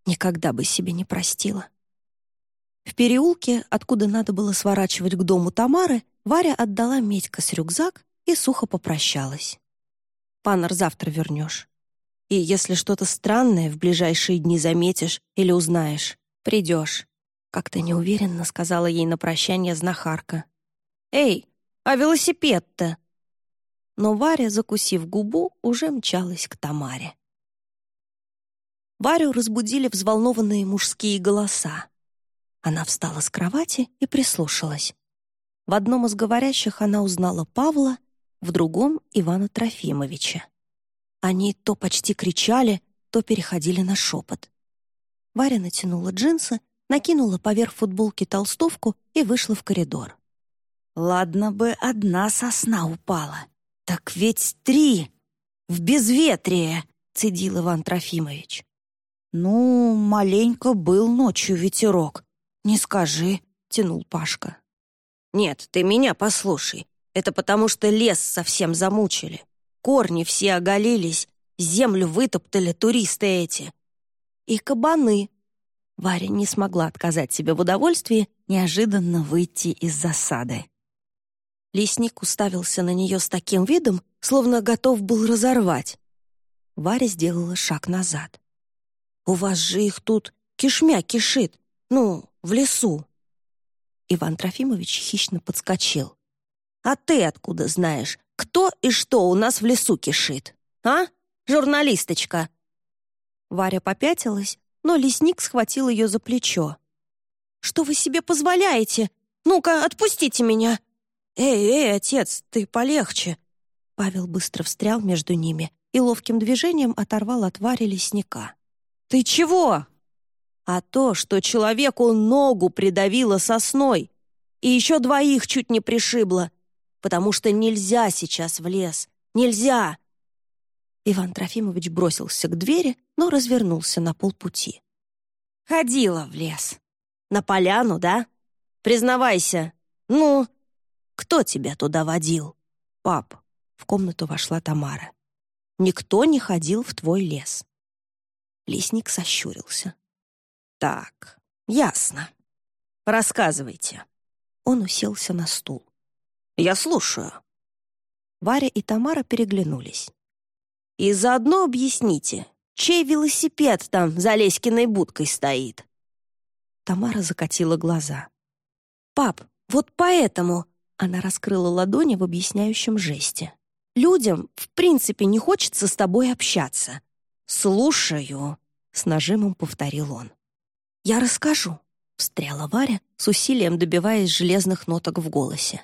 Никогда бы себе не простила. В переулке, откуда надо было сворачивать к дому Тамары, Варя отдала Медька с рюкзак и сухо попрощалась. «Панор завтра вернешь. И если что-то странное в ближайшие дни заметишь или узнаешь, придешь», — как-то неуверенно сказала ей на прощание знахарка. «Эй, а велосипед-то?» Но Варя, закусив губу, уже мчалась к Тамаре. Варю разбудили взволнованные мужские голоса. Она встала с кровати и прислушалась. В одном из говорящих она узнала Павла, в другом — Ивана Трофимовича. Они то почти кричали, то переходили на шепот. Варя натянула джинсы, накинула поверх футболки толстовку и вышла в коридор. «Ладно бы одна сосна упала», «Так ведь три! В безветрие!» — цедил Иван Трофимович. «Ну, маленько был ночью ветерок. Не скажи», — тянул Пашка. «Нет, ты меня послушай. Это потому, что лес совсем замучили. Корни все оголились, землю вытоптали туристы эти. И кабаны». Варя не смогла отказать себе в удовольствии неожиданно выйти из засады. Лесник уставился на нее с таким видом, словно готов был разорвать. Варя сделала шаг назад. «У вас же их тут кишмя кишит, ну, в лесу». Иван Трофимович хищно подскочил. «А ты откуда знаешь, кто и что у нас в лесу кишит? А, журналисточка?» Варя попятилась, но лесник схватил ее за плечо. «Что вы себе позволяете? Ну-ка, отпустите меня!» «Эй, эй, отец, ты полегче!» Павел быстро встрял между ними и ловким движением оторвал от Вари лесника. «Ты чего?» «А то, что человеку ногу придавило сосной, и еще двоих чуть не пришибло, потому что нельзя сейчас в лес, нельзя!» Иван Трофимович бросился к двери, но развернулся на полпути. «Ходила в лес. На поляну, да? Признавайся. Ну, кто тебя туда водил?» «Пап», — в комнату вошла Тамара. «Никто не ходил в твой лес». Лесник сощурился. «Так, ясно. Рассказывайте». Он уселся на стул. «Я слушаю». Варя и Тамара переглянулись. «И заодно объясните, чей велосипед там за Леськиной будкой стоит?» Тамара закатила глаза. «Пап, вот поэтому она раскрыла ладони в объясняющем жесте. «Людям, в принципе, не хочется с тобой общаться». «Слушаю», — с нажимом повторил он. «Я расскажу», — встряла Варя, с усилием добиваясь железных ноток в голосе.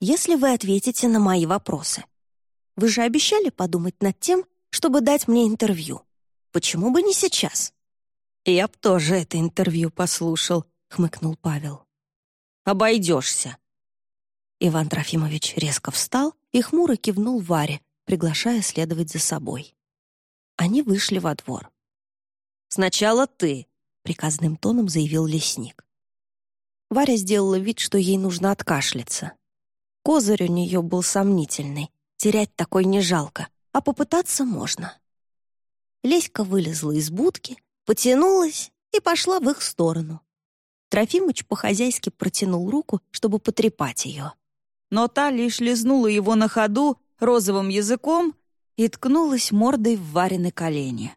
«Если вы ответите на мои вопросы. Вы же обещали подумать над тем, чтобы дать мне интервью. Почему бы не сейчас?» «Я б тоже это интервью послушал», — хмыкнул Павел. «Обойдешься», Иван Трофимович резко встал и хмуро кивнул Варе, приглашая следовать за собой. Они вышли во двор. «Сначала ты», — приказным тоном заявил лесник. Варя сделала вид, что ей нужно откашляться. Козырь у нее был сомнительный, терять такой не жалко, а попытаться можно. Леська вылезла из будки, потянулась и пошла в их сторону. Трофимыч по-хозяйски протянул руку, чтобы потрепать ее но та лишь лизнула его на ходу розовым языком и ткнулась мордой в варены колени.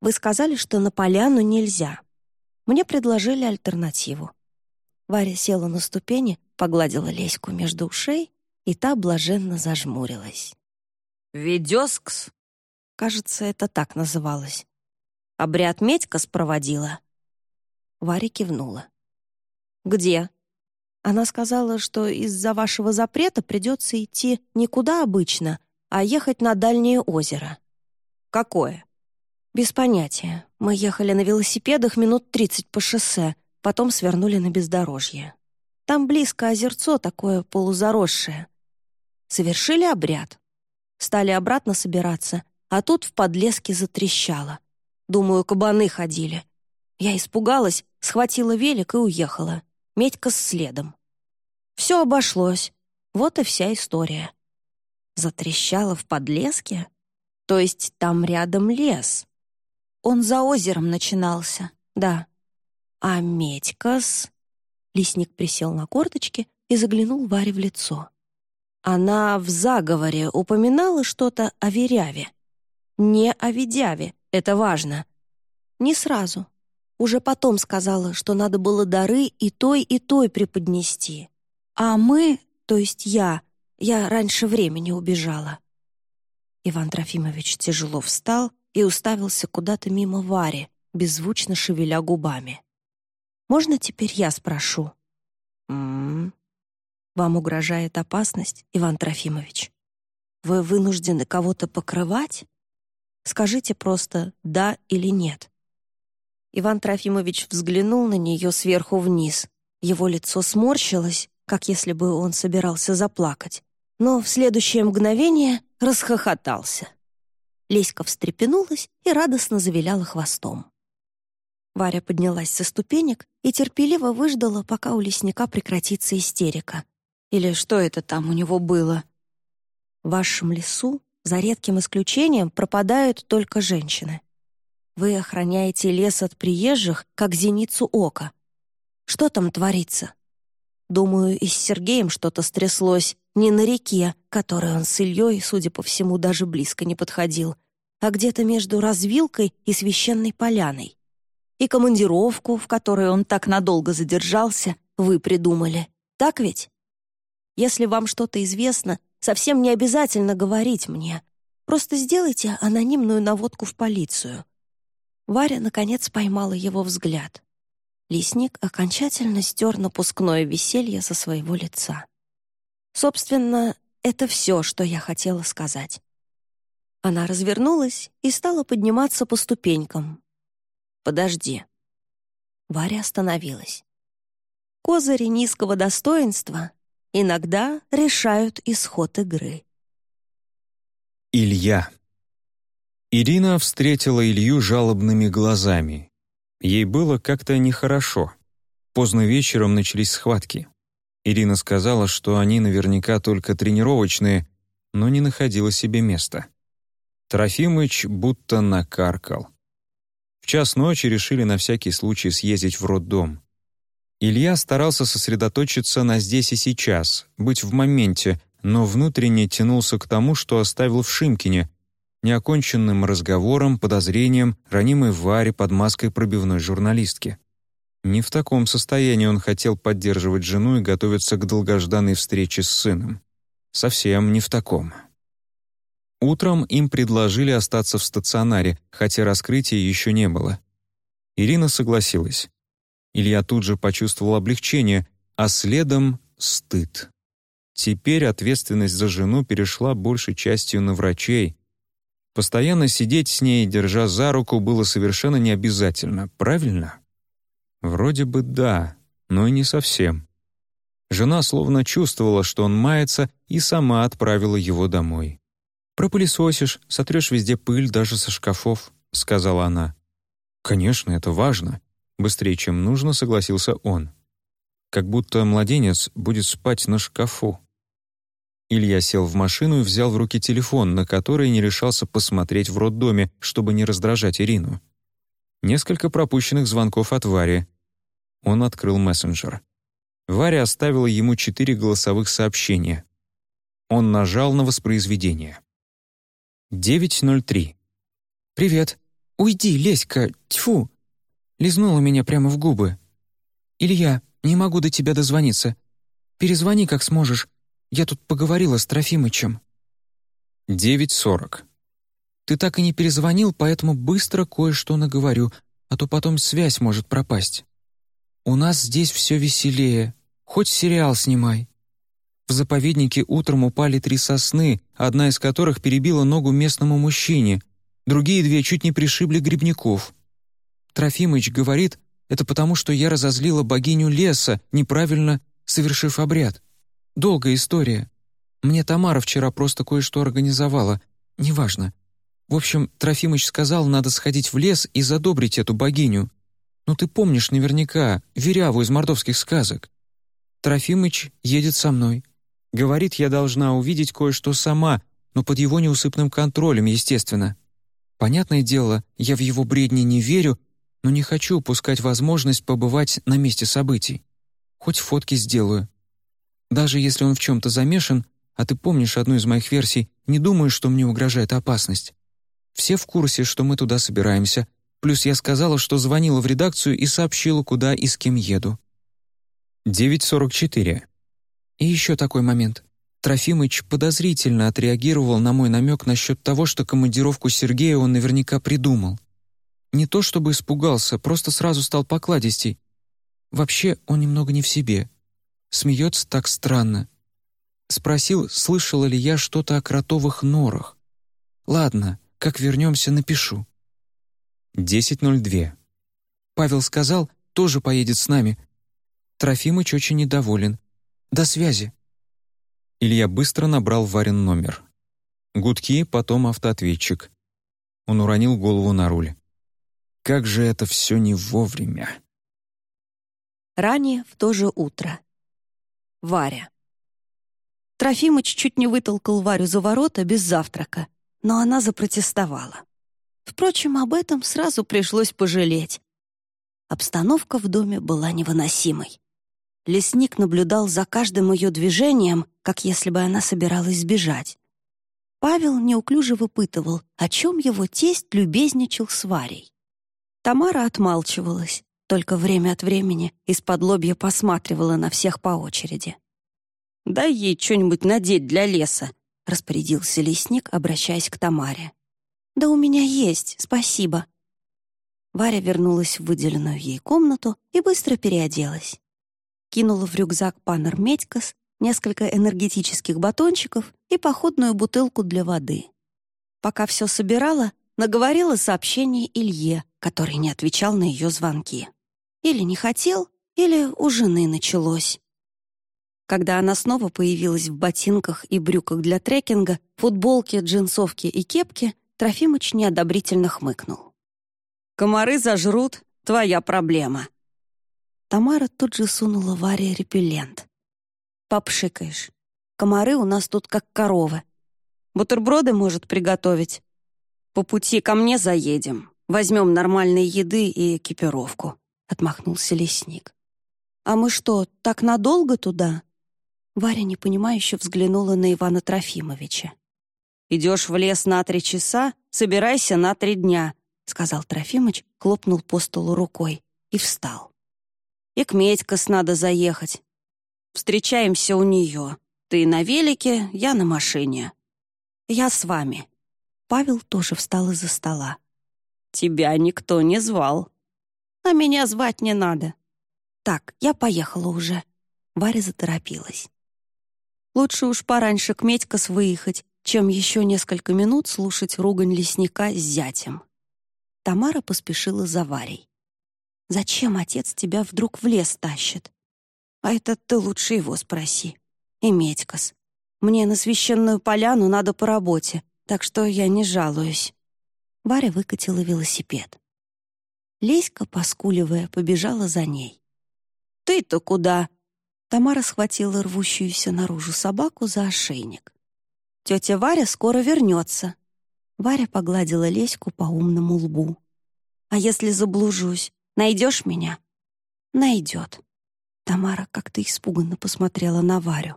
«Вы сказали, что на поляну нельзя. Мне предложили альтернативу». Варя села на ступени, погладила леську между ушей, и та блаженно зажмурилась. «Ведескс?» Кажется, это так называлось. «Обряд Медька спроводила?» Варя кивнула. «Где?» Она сказала, что из-за вашего запрета придется идти не куда обычно, а ехать на дальнее озеро. Какое? Без понятия. Мы ехали на велосипедах минут тридцать по шоссе, потом свернули на бездорожье. Там близко озерцо такое полузаросшее. Совершили обряд. Стали обратно собираться, а тут в подлеске затрещало. Думаю, кабаны ходили. Я испугалась, схватила велик и уехала. Медька с следом. Все обошлось. Вот и вся история. Затрещало в подлеске? То есть там рядом лес? Он за озером начинался. Да. А Медькас... Лесник присел на корточки и заглянул Варе в лицо. Она в заговоре упоминала что-то о Веряве. Не о Ведяве, это важно. Не сразу. Уже потом сказала, что надо было дары и той, и той преподнести. А мы, то есть я, я раньше времени убежала. Иван Трофимович тяжело встал и уставился куда-то мимо Вари, беззвучно шевеля губами. «Можно теперь я спрошу?» «М-м-м. Вам угрожает опасность, Иван Трофимович? Вы вынуждены кого-то покрывать? Скажите просто «да» или «нет». Иван Трофимович взглянул на нее сверху вниз. Его лицо сморщилось, как если бы он собирался заплакать, но в следующее мгновение расхохотался. Леська встрепенулась и радостно завиляла хвостом. Варя поднялась со ступенек и терпеливо выждала, пока у лесника прекратится истерика. Или что это там у него было? В вашем лесу, за редким исключением, пропадают только женщины. Вы охраняете лес от приезжих, как зеницу ока. Что там творится? Думаю, и с Сергеем что-то стряслось, не на реке, которой он с Ильей, судя по всему, даже близко не подходил, а где-то между развилкой и священной поляной. И командировку, в которой он так надолго задержался, вы придумали. Так ведь? Если вам что-то известно, совсем не обязательно говорить мне. Просто сделайте анонимную наводку в полицию. Варя, наконец, поймала его взгляд. Лесник окончательно стер напускное веселье со своего лица. Собственно, это все, что я хотела сказать. Она развернулась и стала подниматься по ступенькам. «Подожди». Варя остановилась. Козыри низкого достоинства иногда решают исход игры. Илья. Ирина встретила Илью жалобными глазами. Ей было как-то нехорошо. Поздно вечером начались схватки. Ирина сказала, что они наверняка только тренировочные, но не находила себе места. Трофимыч будто накаркал. В час ночи решили на всякий случай съездить в роддом. Илья старался сосредоточиться на здесь и сейчас, быть в моменте, но внутренне тянулся к тому, что оставил в Шимкине, неоконченным разговором, подозрением, ранимой Варе под маской пробивной журналистки. Не в таком состоянии он хотел поддерживать жену и готовиться к долгожданной встрече с сыном. Совсем не в таком. Утром им предложили остаться в стационаре, хотя раскрытия еще не было. Ирина согласилась. Илья тут же почувствовал облегчение, а следом — стыд. Теперь ответственность за жену перешла большей частью на врачей. Постоянно сидеть с ней, держа за руку, было совершенно необязательно, правильно? Вроде бы да, но и не совсем. Жена словно чувствовала, что он мается, и сама отправила его домой. «Пропылесосишь, сотрешь везде пыль, даже со шкафов», — сказала она. «Конечно, это важно», — быстрее, чем нужно, согласился он. «Как будто младенец будет спать на шкафу». Илья сел в машину и взял в руки телефон, на который не решался посмотреть в роддоме, чтобы не раздражать Ирину. Несколько пропущенных звонков от Вари. Он открыл мессенджер. Варя оставила ему четыре голосовых сообщения. Он нажал на воспроизведение. 9.03. «Привет. Уйди, Леська, тьфу!» Лизнула меня прямо в губы. «Илья, не могу до тебя дозвониться. Перезвони, как сможешь. Я тут поговорила с Трофимычем». 9.40. Ты так и не перезвонил, поэтому быстро кое-что наговорю, а то потом связь может пропасть. У нас здесь все веселее. Хоть сериал снимай. В заповеднике утром упали три сосны, одна из которых перебила ногу местному мужчине, другие две чуть не пришибли грибников. Трофимыч говорит, это потому, что я разозлила богиню леса, неправильно совершив обряд. Долгая история. Мне Тамара вчера просто кое-что организовала. Неважно. В общем, Трофимыч сказал, надо сходить в лес и задобрить эту богиню. Ну ты помнишь наверняка Веряву из мордовских сказок. Трофимыч едет со мной. Говорит, я должна увидеть кое-что сама, но под его неусыпным контролем, естественно. Понятное дело, я в его бредни не верю, но не хочу упускать возможность побывать на месте событий. Хоть фотки сделаю. Даже если он в чем-то замешан, а ты помнишь одну из моих версий, не думаю, что мне угрожает опасность. Все в курсе, что мы туда собираемся, плюс я сказала, что звонила в редакцию и сообщила, куда и с кем еду. 9.44. И еще такой момент. Трофимыч подозрительно отреагировал на мой намек насчет того, что командировку Сергея он наверняка придумал. Не то чтобы испугался, просто сразу стал покладистей. Вообще, он немного не в себе. Смеется так странно. Спросил, слышала ли я что-то о кротовых норах. Ладно, как вернемся, напишу. 10.02. Павел сказал, тоже поедет с нами. Трофимыч очень недоволен. До связи. Илья быстро набрал Варин номер. Гудки, потом автоответчик. Он уронил голову на руль. Как же это все не вовремя. Ранее в то же утро. Варя. Трофимыч чуть не вытолкал Варю за ворота без завтрака, но она запротестовала. Впрочем, об этом сразу пришлось пожалеть. Обстановка в доме была невыносимой. Лесник наблюдал за каждым ее движением, как если бы она собиралась сбежать. Павел неуклюже выпытывал, о чем его тесть любезничал с Варей. Тамара отмалчивалась, только время от времени из-под лобья посматривала на всех по очереди. «Дай ей что-нибудь надеть для леса», — распорядился лесник, обращаясь к Тамаре. «Да у меня есть, спасибо». Варя вернулась в выделенную ей комнату и быстро переоделась. Кинула в рюкзак панер Медькас, несколько энергетических батончиков и походную бутылку для воды. Пока все собирала, наговорила сообщение Илье, который не отвечал на ее звонки. Или не хотел, или у жены началось. Когда она снова появилась в ботинках и брюках для трекинга, футболке, джинсовке и кепке, Трофимыч неодобрительно хмыкнул. «Комары зажрут, твоя проблема». Тамара тут же сунула Варе репеллент. «Попшикаешь. Комары у нас тут как коровы. Бутерброды может приготовить. По пути ко мне заедем. Возьмем нормальной еды и экипировку», — отмахнулся лесник. «А мы что, так надолго туда?» Варя непонимающе взглянула на Ивана Трофимовича. «Идешь в лес на три часа, собирайся на три дня», сказал Трофимыч, хлопнул по столу рукой и встал. «И к Медькас надо заехать. Встречаемся у нее. Ты на велике, я на машине. Я с вами». Павел тоже встал из-за стола. «Тебя никто не звал. А меня звать не надо. Так, я поехала уже». Варя заторопилась. Лучше уж пораньше к Медькас выехать, чем еще несколько минут слушать ругань лесника с зятем. Тамара поспешила за Варей. «Зачем отец тебя вдруг в лес тащит?» «А это ты лучше его спроси. И Медькас. Мне на священную поляну надо по работе, так что я не жалуюсь». Варя выкатила велосипед. Леська, поскуливая, побежала за ней. «Ты-то куда?» Тамара схватила рвущуюся наружу собаку за ошейник. «Тетя Варя скоро вернется». Варя погладила Леську по умному лбу. «А если заблужусь, найдешь меня?» «Найдет». Тамара как-то испуганно посмотрела на Варю.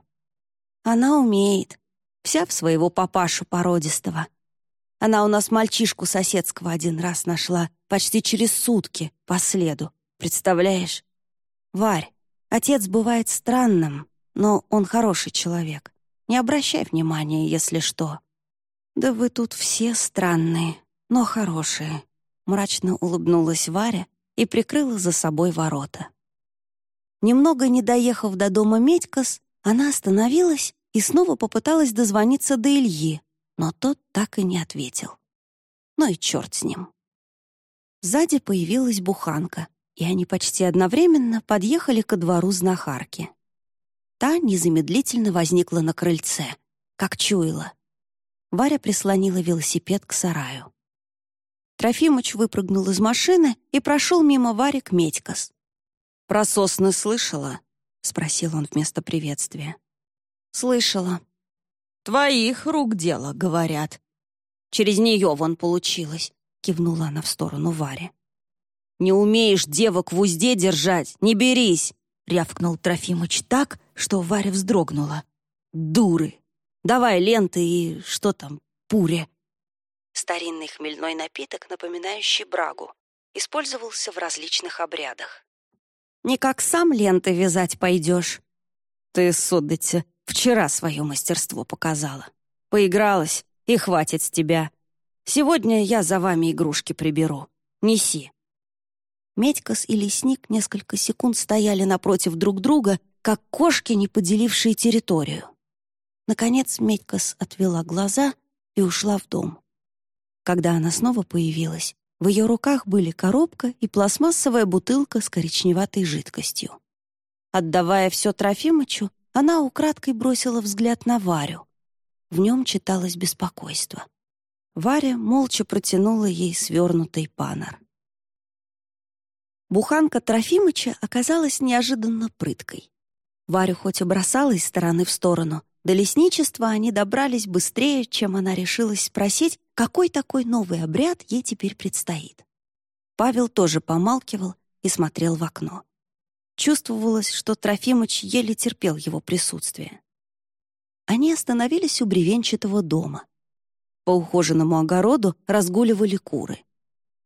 «Она умеет. Вся в своего папашу породистого. Она у нас мальчишку соседского один раз нашла, почти через сутки, по следу. Представляешь? Варь, Отец бывает странным, но он хороший человек. Не обращай внимания, если что». «Да вы тут все странные, но хорошие», — мрачно улыбнулась Варя и прикрыла за собой ворота. Немного не доехав до дома Медькас, она остановилась и снова попыталась дозвониться до Ильи, но тот так и не ответил. Ну и черт с ним. Сзади появилась буханка — и они почти одновременно подъехали ко двору знахарки. Та незамедлительно возникла на крыльце, как чуяла. Варя прислонила велосипед к сараю. Трофимыч выпрыгнул из машины и прошел мимо Вари к Медькас. «Про сосны слышала?» — спросил он вместо приветствия. «Слышала». «Твоих рук дело, говорят». «Через нее вон получилось», — кивнула она в сторону Вари. «Не умеешь девок в узде держать, не берись!» — рявкнул Трофимыч так, что Варя вздрогнула. «Дуры! Давай ленты и что там, пуре!» Старинный хмельной напиток, напоминающий брагу, использовался в различных обрядах. «Не как сам ленты вязать пойдешь?» «Ты, суддите, вчера свое мастерство показала. Поигралась, и хватит с тебя. Сегодня я за вами игрушки приберу. Неси». Медькас и лесник несколько секунд стояли напротив друг друга, как кошки, не поделившие территорию. Наконец Медькас отвела глаза и ушла в дом. Когда она снова появилась, в ее руках были коробка и пластмассовая бутылка с коричневатой жидкостью. Отдавая все Трофимычу, она украдкой бросила взгляд на Варю. В нем читалось беспокойство. Варя молча протянула ей свернутый панор. Буханка Трофимыча оказалась неожиданно прыткой. Варю хоть и бросала из стороны в сторону, до лесничества они добрались быстрее, чем она решилась спросить, какой такой новый обряд ей теперь предстоит. Павел тоже помалкивал и смотрел в окно. Чувствовалось, что Трофимыч еле терпел его присутствие. Они остановились у бревенчатого дома. По ухоженному огороду разгуливали куры.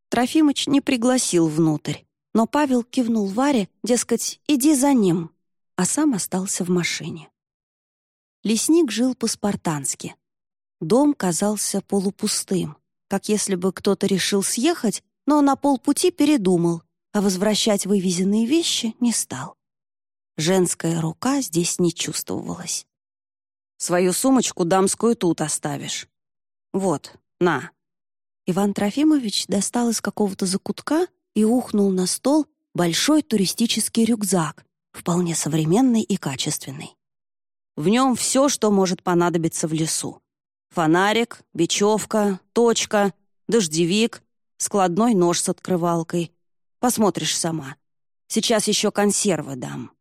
Трофимыч не пригласил внутрь, но Павел кивнул Варе, дескать, иди за ним, а сам остался в машине. Лесник жил по-спартански. Дом казался полупустым, как если бы кто-то решил съехать, но на полпути передумал, а возвращать вывезенные вещи не стал. Женская рука здесь не чувствовалась. «Свою сумочку дамскую тут оставишь. Вот, на». Иван Трофимович достал из какого-то закутка и ухнул на стол большой туристический рюкзак, вполне современный и качественный. В нем все, что может понадобиться в лесу. Фонарик, бечевка, точка, дождевик, складной нож с открывалкой. Посмотришь сама. Сейчас еще консервы дам.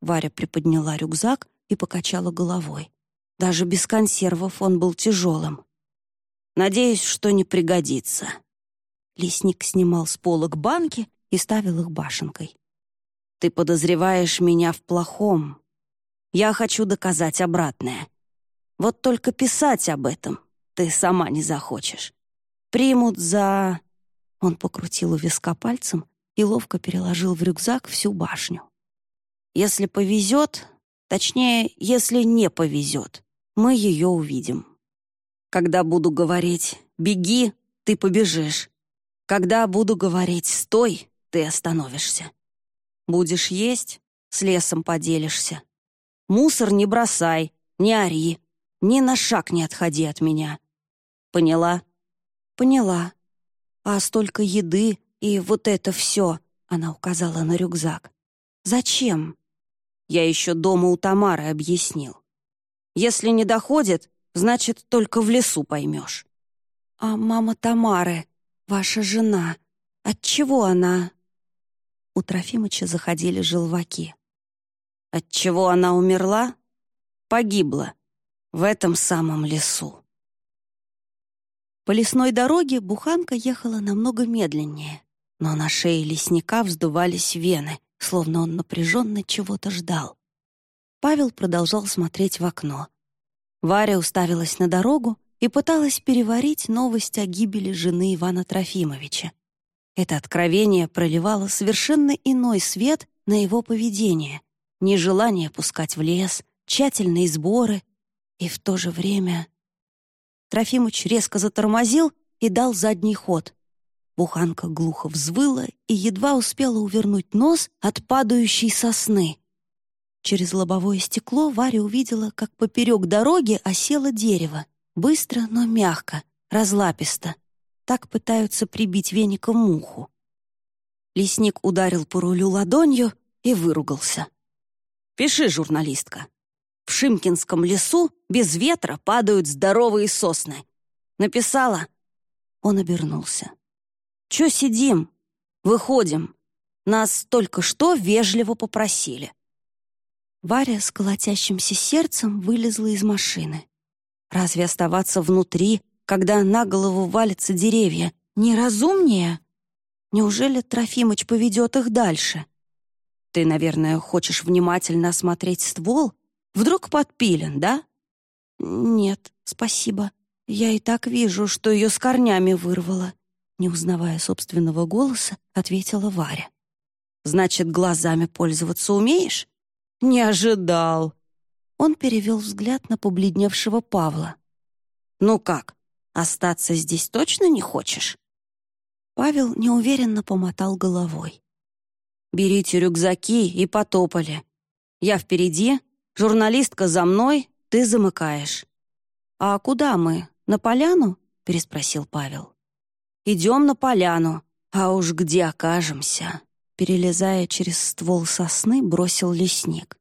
Варя приподняла рюкзак и покачала головой. Даже без консервов он был тяжелым. Надеюсь, что не пригодится. Лесник снимал с полок банки и ставил их башенкой. «Ты подозреваешь меня в плохом. Я хочу доказать обратное. Вот только писать об этом ты сама не захочешь. Примут за...» Он покрутил у виска пальцем и ловко переложил в рюкзак всю башню. «Если повезет, точнее, если не повезет, мы ее увидим. Когда буду говорить «беги», ты побежишь. Когда буду говорить «стой», ты остановишься. Будешь есть — с лесом поделишься. Мусор не бросай, не ори, ни на шаг не отходи от меня. Поняла? Поняла. А столько еды и вот это все, она указала на рюкзак. Зачем? Я еще дома у Тамары объяснил. Если не доходит, значит, только в лесу поймешь. А мама Тамары, «Ваша жена. Отчего она?» У Трофимыча заходили желваки. «Отчего она умерла? Погибла. В этом самом лесу». По лесной дороге буханка ехала намного медленнее, но на шее лесника вздувались вены, словно он напряженно чего-то ждал. Павел продолжал смотреть в окно. Варя уставилась на дорогу и пыталась переварить новость о гибели жены Ивана Трофимовича. Это откровение проливало совершенно иной свет на его поведение, нежелание пускать в лес, тщательные сборы и в то же время... Трофимыч резко затормозил и дал задний ход. Буханка глухо взвыла и едва успела увернуть нос от падающей сосны. Через лобовое стекло Варя увидела, как поперек дороги осело дерево. Быстро, но мягко, разлаписто. Так пытаются прибить веником муху. Лесник ударил по рулю ладонью и выругался. Пиши, журналистка. В Шимкинском лесу без ветра падают здоровые сосны. Написала?» Он обернулся. «Чё сидим? Выходим. Нас только что вежливо попросили». Варя с колотящимся сердцем вылезла из машины. Разве оставаться внутри, когда на голову валятся деревья, неразумнее? Неужели Трофимыч поведет их дальше? Ты, наверное, хочешь внимательно осмотреть ствол? Вдруг подпилен, да? Нет, спасибо. Я и так вижу, что ее с корнями вырвало. Не узнавая собственного голоса, ответила Варя. Значит, глазами пользоваться умеешь? Не ожидал. Он перевел взгляд на побледневшего Павла. «Ну как, остаться здесь точно не хочешь?» Павел неуверенно помотал головой. «Берите рюкзаки и потопали. Я впереди, журналистка за мной, ты замыкаешь». «А куда мы? На поляну?» — переспросил Павел. «Идем на поляну, а уж где окажемся?» Перелезая через ствол сосны, бросил лесник.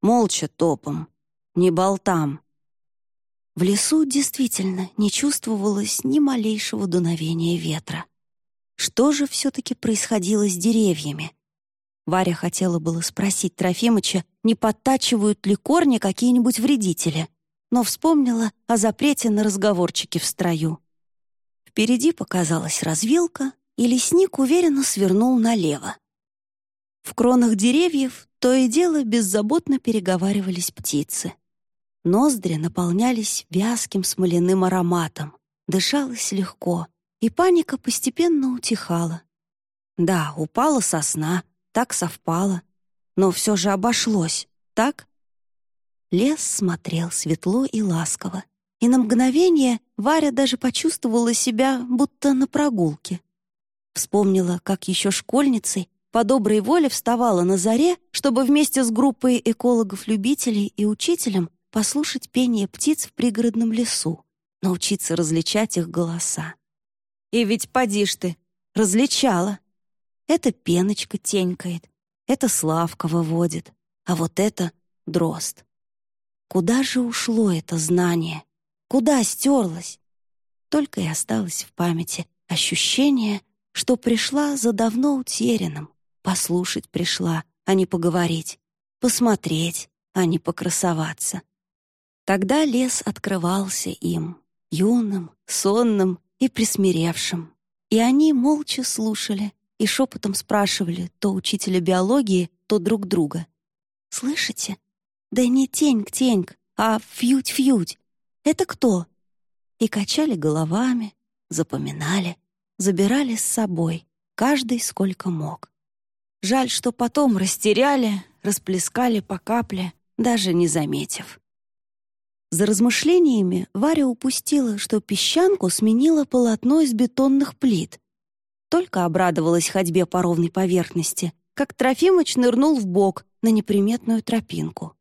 «Молча топом, не болтам». В лесу действительно не чувствовалось ни малейшего дуновения ветра. Что же все-таки происходило с деревьями? Варя хотела было спросить Трофимыча, не подтачивают ли корни какие-нибудь вредители, но вспомнила о запрете на разговорчики в строю. Впереди показалась развилка, и лесник уверенно свернул налево. В кронах деревьев то и дело беззаботно переговаривались птицы. Ноздри наполнялись вязким смоляным ароматом, дышалось легко, и паника постепенно утихала. Да, упала сосна, так совпало, но все же обошлось, так? Лес смотрел светло и ласково, и на мгновение Варя даже почувствовала себя будто на прогулке. Вспомнила, как еще школьницей по доброй воле вставала на заре, чтобы вместе с группой экологов-любителей и учителем послушать пение птиц в пригородном лесу, научиться различать их голоса. И ведь поди ж ты, различала. Это пеночка тенькает, это Славка выводит, а вот это — дрозд. Куда же ушло это знание? Куда стерлось? Только и осталось в памяти ощущение, что пришла за давно утерянным. Послушать пришла, а не поговорить. Посмотреть, а не покрасоваться. Тогда лес открывался им, юным, сонным и присмиревшим. И они молча слушали и шепотом спрашивали то учителя биологии, то друг друга. «Слышите? Да не теньк-теньк, а фьють-фьють. Это кто?» И качали головами, запоминали, забирали с собой, каждый сколько мог. Жаль, что потом растеряли, расплескали по капле, даже не заметив. За размышлениями Варя упустила, что песчанку сменила полотно из бетонных плит. Только обрадовалась ходьбе по ровной поверхности, как Трофимыч нырнул в бок на неприметную тропинку.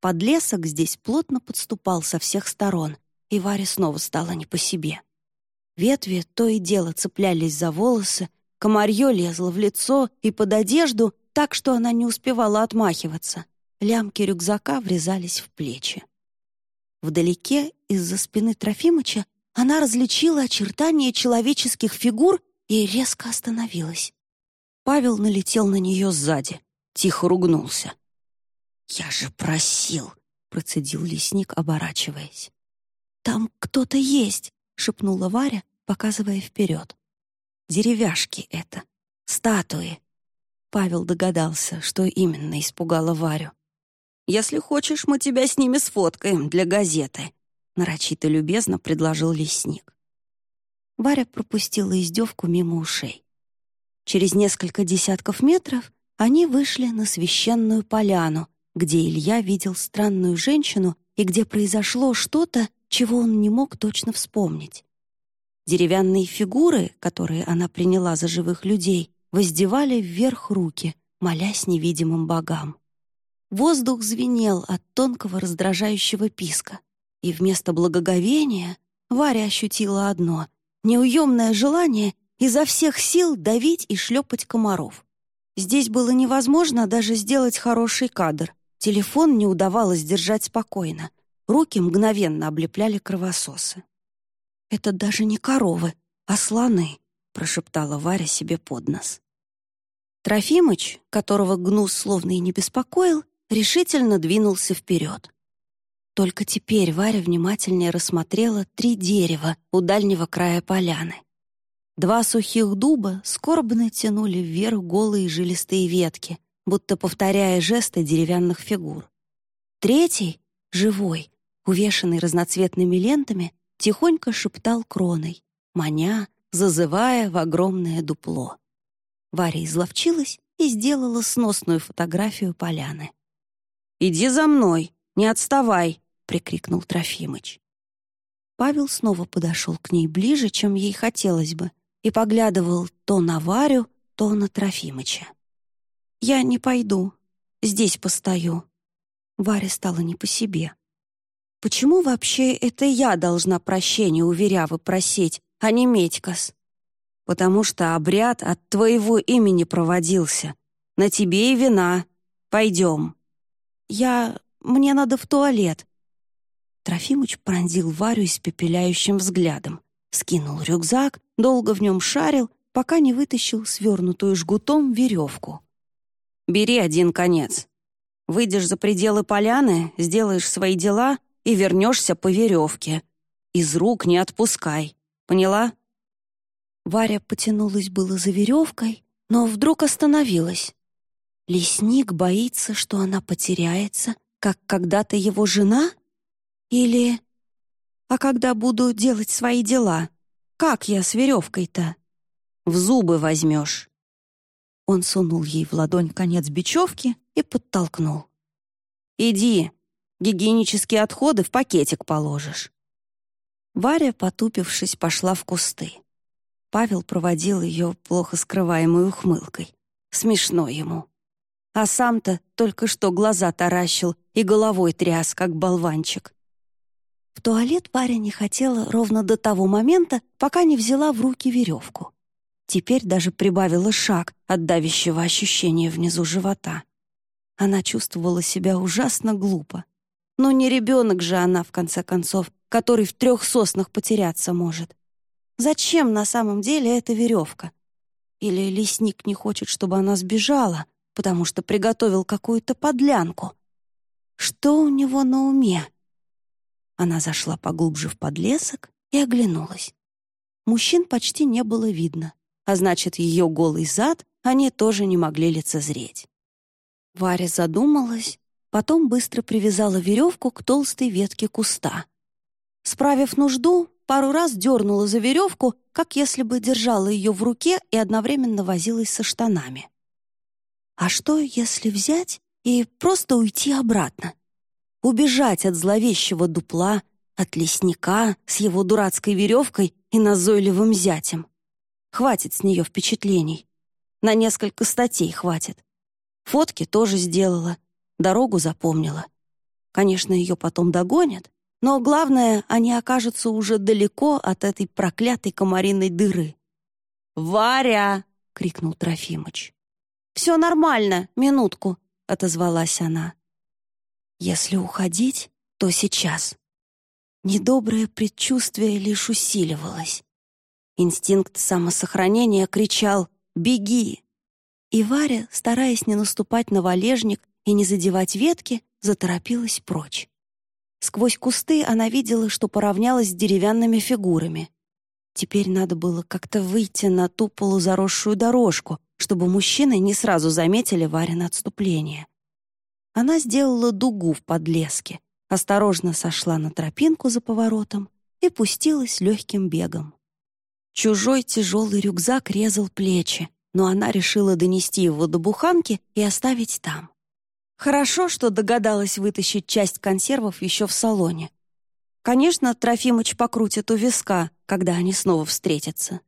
Подлесок здесь плотно подступал со всех сторон, и Варе снова стало не по себе. Ветви то и дело цеплялись за волосы, комарье лезло в лицо и под одежду так, что она не успевала отмахиваться. Лямки рюкзака врезались в плечи. Вдалеке, из-за спины Трофимыча, она различила очертания человеческих фигур и резко остановилась. Павел налетел на нее сзади, тихо ругнулся. «Я же просил!» — процедил лесник, оборачиваясь. «Там кто-то есть!» — шепнула Варя, показывая вперед. «Деревяшки это, статуи». Павел догадался, что именно испугало Варю. «Если хочешь, мы тебя с ними сфоткаем для газеты», нарочито любезно предложил лесник. Варя пропустила издевку мимо ушей. Через несколько десятков метров они вышли на священную поляну, где Илья видел странную женщину и где произошло что-то, чего он не мог точно вспомнить. Деревянные фигуры, которые она приняла за живых людей, воздевали вверх руки, молясь невидимым богам. Воздух звенел от тонкого раздражающего писка, и вместо благоговения Варя ощутила одно — неуемное желание изо всех сил давить и шлепать комаров. Здесь было невозможно даже сделать хороший кадр, Телефон не удавалось держать спокойно. Руки мгновенно облепляли кровососы. «Это даже не коровы, а слоны», — прошептала Варя себе под нос. Трофимыч, которого гнус словно и не беспокоил, решительно двинулся вперед. Только теперь Варя внимательнее рассмотрела три дерева у дальнего края поляны. Два сухих дуба скорбно тянули вверх голые жилистые ветки, будто повторяя жесты деревянных фигур. Третий, живой, увешанный разноцветными лентами, тихонько шептал кроной, маня, зазывая в огромное дупло. Варя изловчилась и сделала сносную фотографию поляны. «Иди за мной, не отставай!» — прикрикнул Трофимыч. Павел снова подошел к ней ближе, чем ей хотелось бы, и поглядывал то на Варю, то на Трофимыча. «Я не пойду. Здесь постою». Варя стала не по себе. «Почему вообще это я должна прощения у Верявы просить, а не Медькас?» «Потому что обряд от твоего имени проводился. На тебе и вина. Пойдем». «Я... мне надо в туалет». Трофимыч пронзил Варю испепеляющим взглядом скинул рюкзак, долго в нем шарил, пока не вытащил свернутую жгутом веревку. «Бери один конец. Выйдешь за пределы поляны, сделаешь свои дела и вернешься по веревке. Из рук не отпускай. Поняла?» Варя потянулась было за веревкой, но вдруг остановилась. Лесник боится, что она потеряется, как когда-то его жена? Или а когда буду делать свои дела? Как я с веревкой-то? В зубы возьмешь. Он сунул ей в ладонь конец бечевки и подтолкнул. «Иди, гигиенические отходы в пакетик положишь». Варя, потупившись, пошла в кусты. Павел проводил ее плохо скрываемой ухмылкой. Смешно ему. А сам-то только что глаза таращил и головой тряс, как болванчик. В туалет Варя не хотела ровно до того момента, пока не взяла в руки веревку. Теперь даже прибавила шаг от давящего ощущения внизу живота. Она чувствовала себя ужасно глупо. Но не ребенок же она, в конце концов, который в трех соснах потеряться может. Зачем на самом деле эта веревка? Или лесник не хочет, чтобы она сбежала, потому что приготовил какую-то подлянку? Что у него на уме? Она зашла поглубже в подлесок и оглянулась. Мужчин почти не было видно, а значит, ее голый зад они тоже не могли лицезреть. Варя задумалась, потом быстро привязала веревку к толстой ветке куста. Справив нужду, пару раз дернула за веревку, как если бы держала ее в руке и одновременно возилась со штанами. А что, если взять и просто уйти обратно? Убежать от зловещего дупла, от лесника с его дурацкой веревкой и назойливым зятем. Хватит с нее впечатлений. На несколько статей хватит. Фотки тоже сделала, дорогу запомнила. Конечно, ее потом догонят, но главное, они окажутся уже далеко от этой проклятой комариной дыры. «Варя!» — крикнул Трофимыч. «Все нормально, минутку», — отозвалась она. Если уходить, то сейчас. Недоброе предчувствие лишь усиливалось. Инстинкт самосохранения кричал «Беги!». И Варя, стараясь не наступать на валежник и не задевать ветки, заторопилась прочь. Сквозь кусты она видела, что поравнялась с деревянными фигурами. Теперь надо было как-то выйти на ту полузаросшую дорожку, чтобы мужчины не сразу заметили Варин отступление. Она сделала дугу в подлеске, осторожно сошла на тропинку за поворотом и пустилась легким бегом. Чужой тяжелый рюкзак резал плечи, но она решила донести его до буханки и оставить там. Хорошо, что догадалась вытащить часть консервов еще в салоне. Конечно, Трофимыч покрутит у виска, когда они снова встретятся.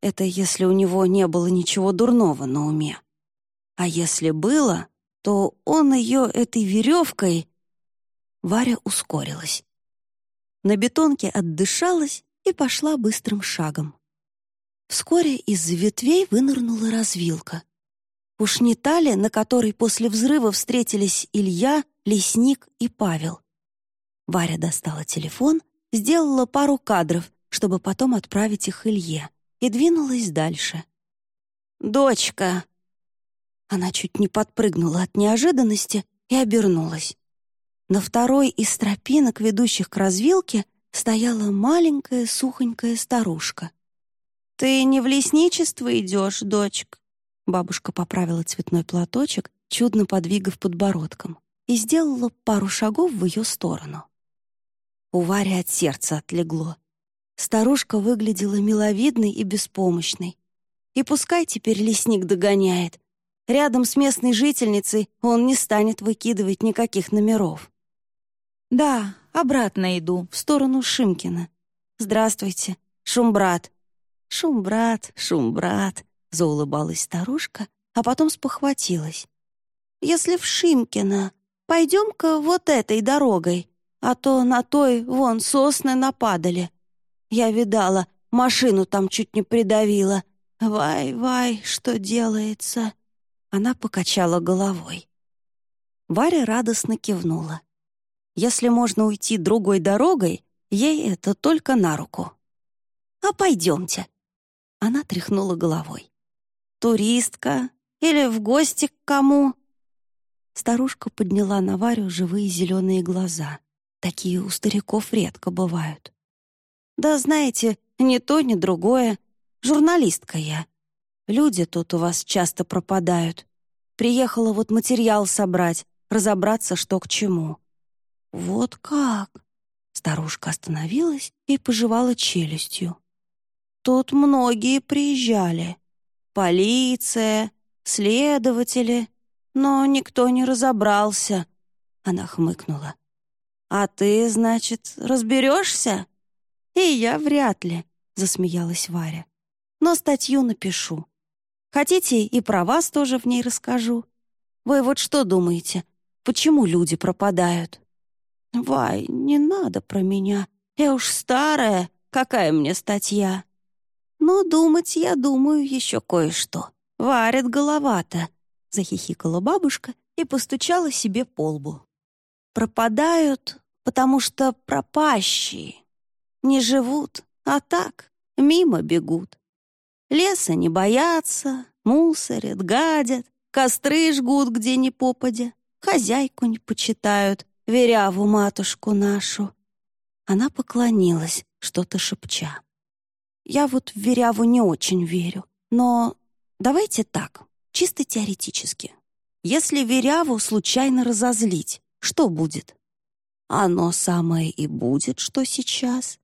Это если у него не было ничего дурного на уме. А если было, то он ее этой веревкой... Варя ускорилась. На бетонке отдышалась и пошла быстрым шагом. Вскоре из-за ветвей вынырнула развилка. Уж не та ли, на которой после взрыва встретились Илья, лесник и Павел. Варя достала телефон, сделала пару кадров, чтобы потом отправить их Илье, и двинулась дальше. «Дочка!» Она чуть не подпрыгнула от неожиданности и обернулась. На второй из тропинок, ведущих к развилке, стояла маленькая сухонькая старушка. «Ты не в лесничество идешь, дочка?» Бабушка поправила цветной платочек, чудно подвигав подбородком, и сделала пару шагов в ее сторону. У Вари от сердца отлегло. Старушка выглядела миловидной и беспомощной. И пускай теперь лесник догоняет. Рядом с местной жительницей он не станет выкидывать никаких номеров. «Да, обратно иду, в сторону Шимкина. Здравствуйте, Шумбрат». «Шумбрат, Шумбрат», — заулыбалась старушка, а потом спохватилась. «Если в Шимкино, пойдем-ка вот этой дорогой, а то на той вон сосны нападали. Я видала, машину там чуть не придавила. Вай-вай, что делается?» Она покачала головой. Варя радостно кивнула. Если можно уйти другой дорогой, ей это только на руку. «А пойдемте». Она тряхнула головой. «Туристка? Или в гости к кому?» Старушка подняла на Варю живые зеленые глаза. Такие у стариков редко бывают. «Да знаете, ни то, ни другое. Журналистка я. Люди тут у вас часто пропадают. Приехала вот материал собрать, разобраться, что к чему. «Вот как?» Старушка остановилась и пожевала челюстью. «Тут многие приезжали. Полиция, следователи, но никто не разобрался». Она хмыкнула. «А ты, значит, разберешься?» «И я вряд ли», — засмеялась Варя. «Но статью напишу. Хотите, и про вас тоже в ней расскажу. Вы вот что думаете, почему люди пропадают?» «Вай, не надо про меня. Я уж старая, какая мне статья?» «Но думать я думаю еще кое-что. Варит голова-то», — захихикала бабушка и постучала себе по лбу. «Пропадают, потому что пропащие. Не живут, а так, мимо бегут. Леса не боятся, мусорят, гадят, костры жгут где ни попадя, хозяйку не почитают, веряву матушку нашу». Она поклонилась, что-то шепча. «Я вот в веряву не очень верю, но давайте так, чисто теоретически. Если веряву случайно разозлить, что будет? Оно самое и будет, что сейчас.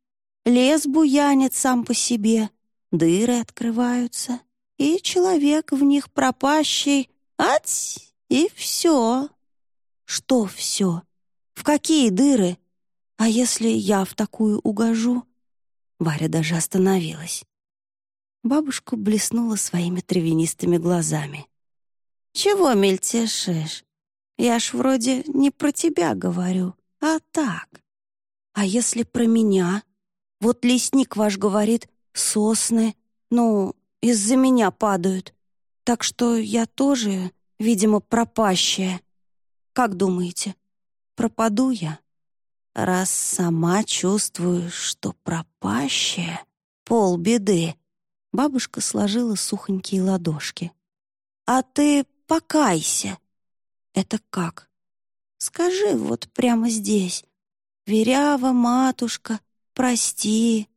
Лес буянит сам по себе, дыры открываются, и человек в них пропащий, ать, и все. Что все? В какие дыры? А если я в такую угожу?» Варя даже остановилась. Бабушка блеснула своими травянистыми глазами. «Чего мельтешишь? Я ж вроде не про тебя говорю, а так. А если про меня? Вот лесник ваш говорит, сосны, ну, из-за меня падают. Так что я тоже, видимо, пропащая. Как думаете, пропаду я. Раз сама чувствую, что пропащая, полбеды. Бабушка сложила сухонькие ладошки. А ты покайся. Это как? Скажи вот прямо здесь. Верява, матушка, прости.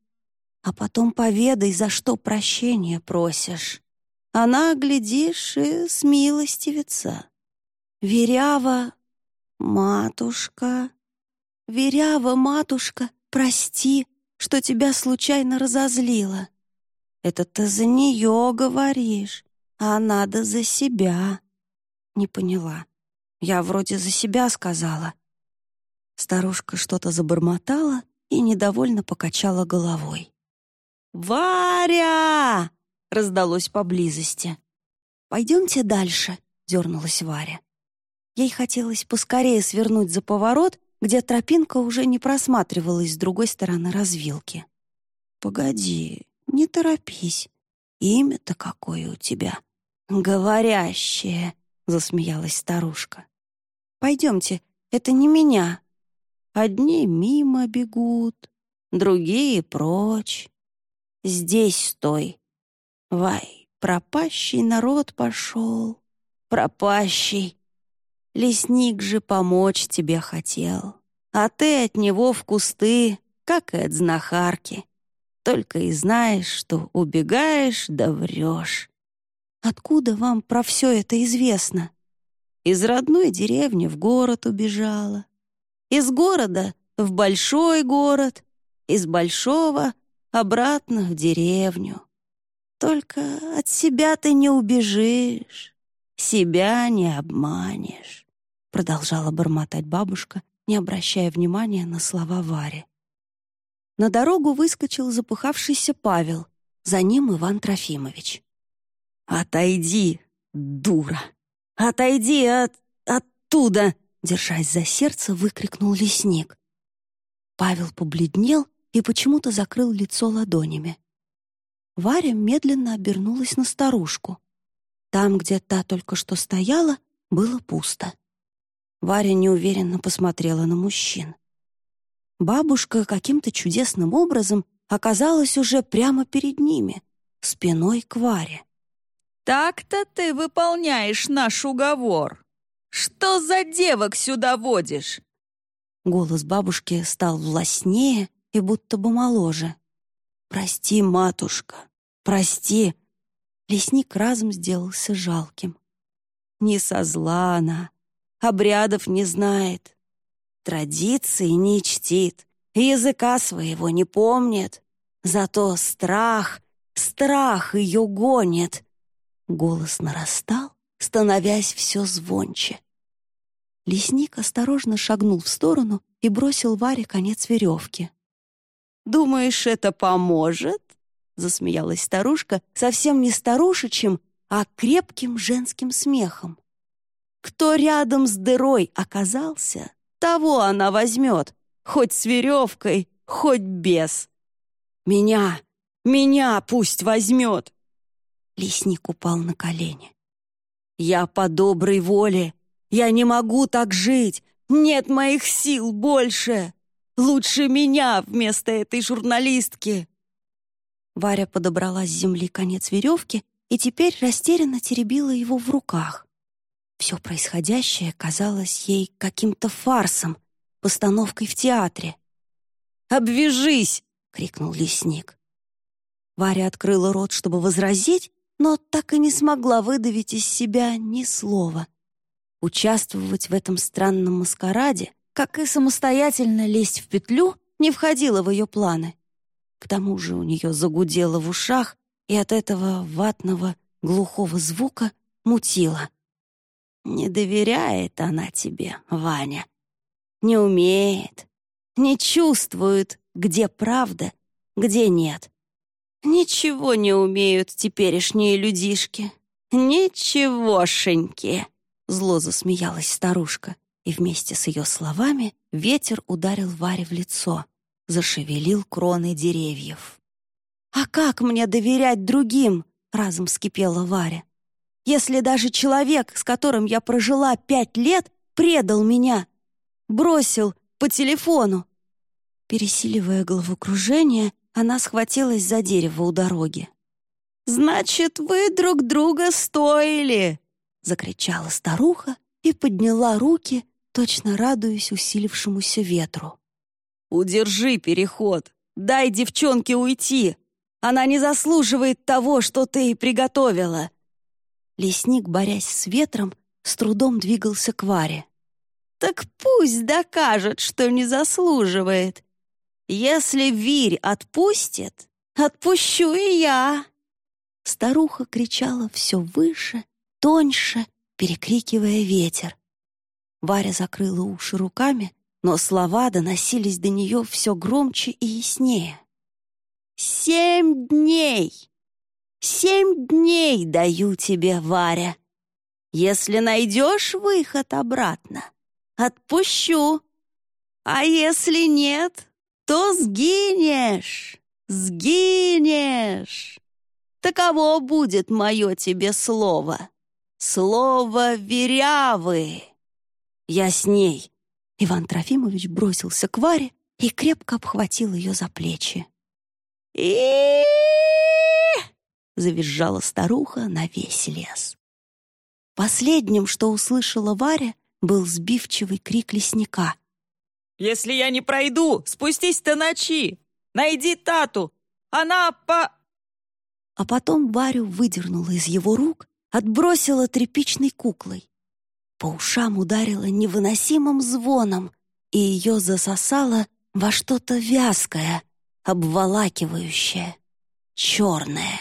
А потом поведай, за что прощения просишь. Она, глядишь, и смилостивится. Верява, «Матушка, верява, матушка, прости, что тебя случайно разозлила. Это ты за нее говоришь, а надо за себя». Не поняла. Я вроде за себя сказала. Старушка что-то забормотала и недовольно покачала головой. «Варя!» — раздалось поблизости. «Пойдемте дальше», — дернулась Варя. Ей хотелось поскорее свернуть за поворот, где тропинка уже не просматривалась с другой стороны развилки. «Погоди, не торопись. Имя-то какое у тебя?» «Говорящее», — засмеялась старушка. «Пойдемте, это не меня. Одни мимо бегут, другие прочь. Здесь стой. Вай, пропащий народ пошел, пропащий. Лесник же помочь тебе хотел, а ты от него в кусты, как и от знахарки. Только и знаешь, что убегаешь да врешь. Откуда вам про все это известно? Из родной деревни в город убежала. Из города в большой город, из большого обратно в деревню. Только от себя ты не убежишь, себя не обманешь, продолжала бормотать бабушка, не обращая внимания на слова Вари. На дорогу выскочил запыхавшийся Павел, за ним Иван Трофимович. «Отойди, дура! Отойди от... оттуда!» Держась за сердце, выкрикнул лесник. Павел побледнел и почему-то закрыл лицо ладонями. Варя медленно обернулась на старушку. Там, где та только что стояла, было пусто. Варя неуверенно посмотрела на мужчин. Бабушка каким-то чудесным образом оказалась уже прямо перед ними, спиной к Варе. «Так-то ты выполняешь наш уговор. Что за девок сюда водишь?» Голос бабушки стал властнее и будто бы моложе. «Прости, матушка, прости!» Лесник разом сделался жалким. Не со зла она, обрядов не знает, традиции не чтит, языка своего не помнит. Зато страх, страх ее гонит. Голос нарастал, становясь все звонче. Лесник осторожно шагнул в сторону и бросил Варе конец веревки. «Думаешь, это поможет?» — засмеялась старушка совсем не старушечьим, а крепким женским смехом. «Кто рядом с дырой оказался, того она возьмет, хоть с веревкой, хоть без. Меня, меня пусть возьмет!» Лесник упал на колени. «Я по доброй воле. Я не могу так жить. Нет моих сил больше. Лучше меня вместо этой журналистки». Варя подобрала с земли конец веревки и теперь растерянно теребила его в руках. Все происходящее казалось ей каким-то фарсом, постановкой в театре. «Обвяжись!» — крикнул лесник. Варя открыла рот, чтобы возразить, но так и не смогла выдавить из себя ни слова. Участвовать в этом странном маскараде, как и самостоятельно лезть в петлю, не входило в ее планы. К тому же у нее загудело в ушах, и от этого ватного, глухого звука мутило. Не доверяет она тебе, Ваня. Не умеет, не чувствует, где правда, где нет. Ничего не умеют теперешние людишки. Ничегошеньки. Зло засмеялась старушка, и вместе с ее словами ветер ударил Варе в лицо, зашевелил кроны деревьев. «А как мне доверять другим?» — разом вскипела Варя. «Если даже человек, с которым я прожила пять лет, предал меня, бросил по телефону». Пересиливая головокружение, она схватилась за дерево у дороги. «Значит, вы друг друга стоили!» — закричала старуха и подняла руки, точно радуясь усилившемуся ветру. «Удержи переход! Дай девчонке уйти! Она не заслуживает того, что ты приготовила!» Лесник, борясь с ветром, с трудом двигался к Варе. «Так пусть докажет, что не заслуживает. Если Вирь отпустит, отпущу и я!» Старуха кричала все выше, тоньше, перекрикивая ветер. Варя закрыла уши руками, но слова доносились до нее все громче и яснее. «Семь дней! Семь дней даю тебе, Варя! Если найдешь выход обратно, отпущу, а если нет, то сгинешь, сгинешь. Таково будет мое тебе слово. Слово верявы. Я с ней. Иван Трофимович бросился к Варе и крепко обхватил ее за плечи. и завизжала старуха на весь лес. Последним, что услышала Варя, был сбивчивый крик лесника. «Если я не пройду, спустись до ночи! Найди Тату! Она по...» А потом Варю выдернула из его рук, отбросила тряпичной куклой. По ушам ударила невыносимым звоном, и ее засосало во что-то вязкое, обволакивающее, черное.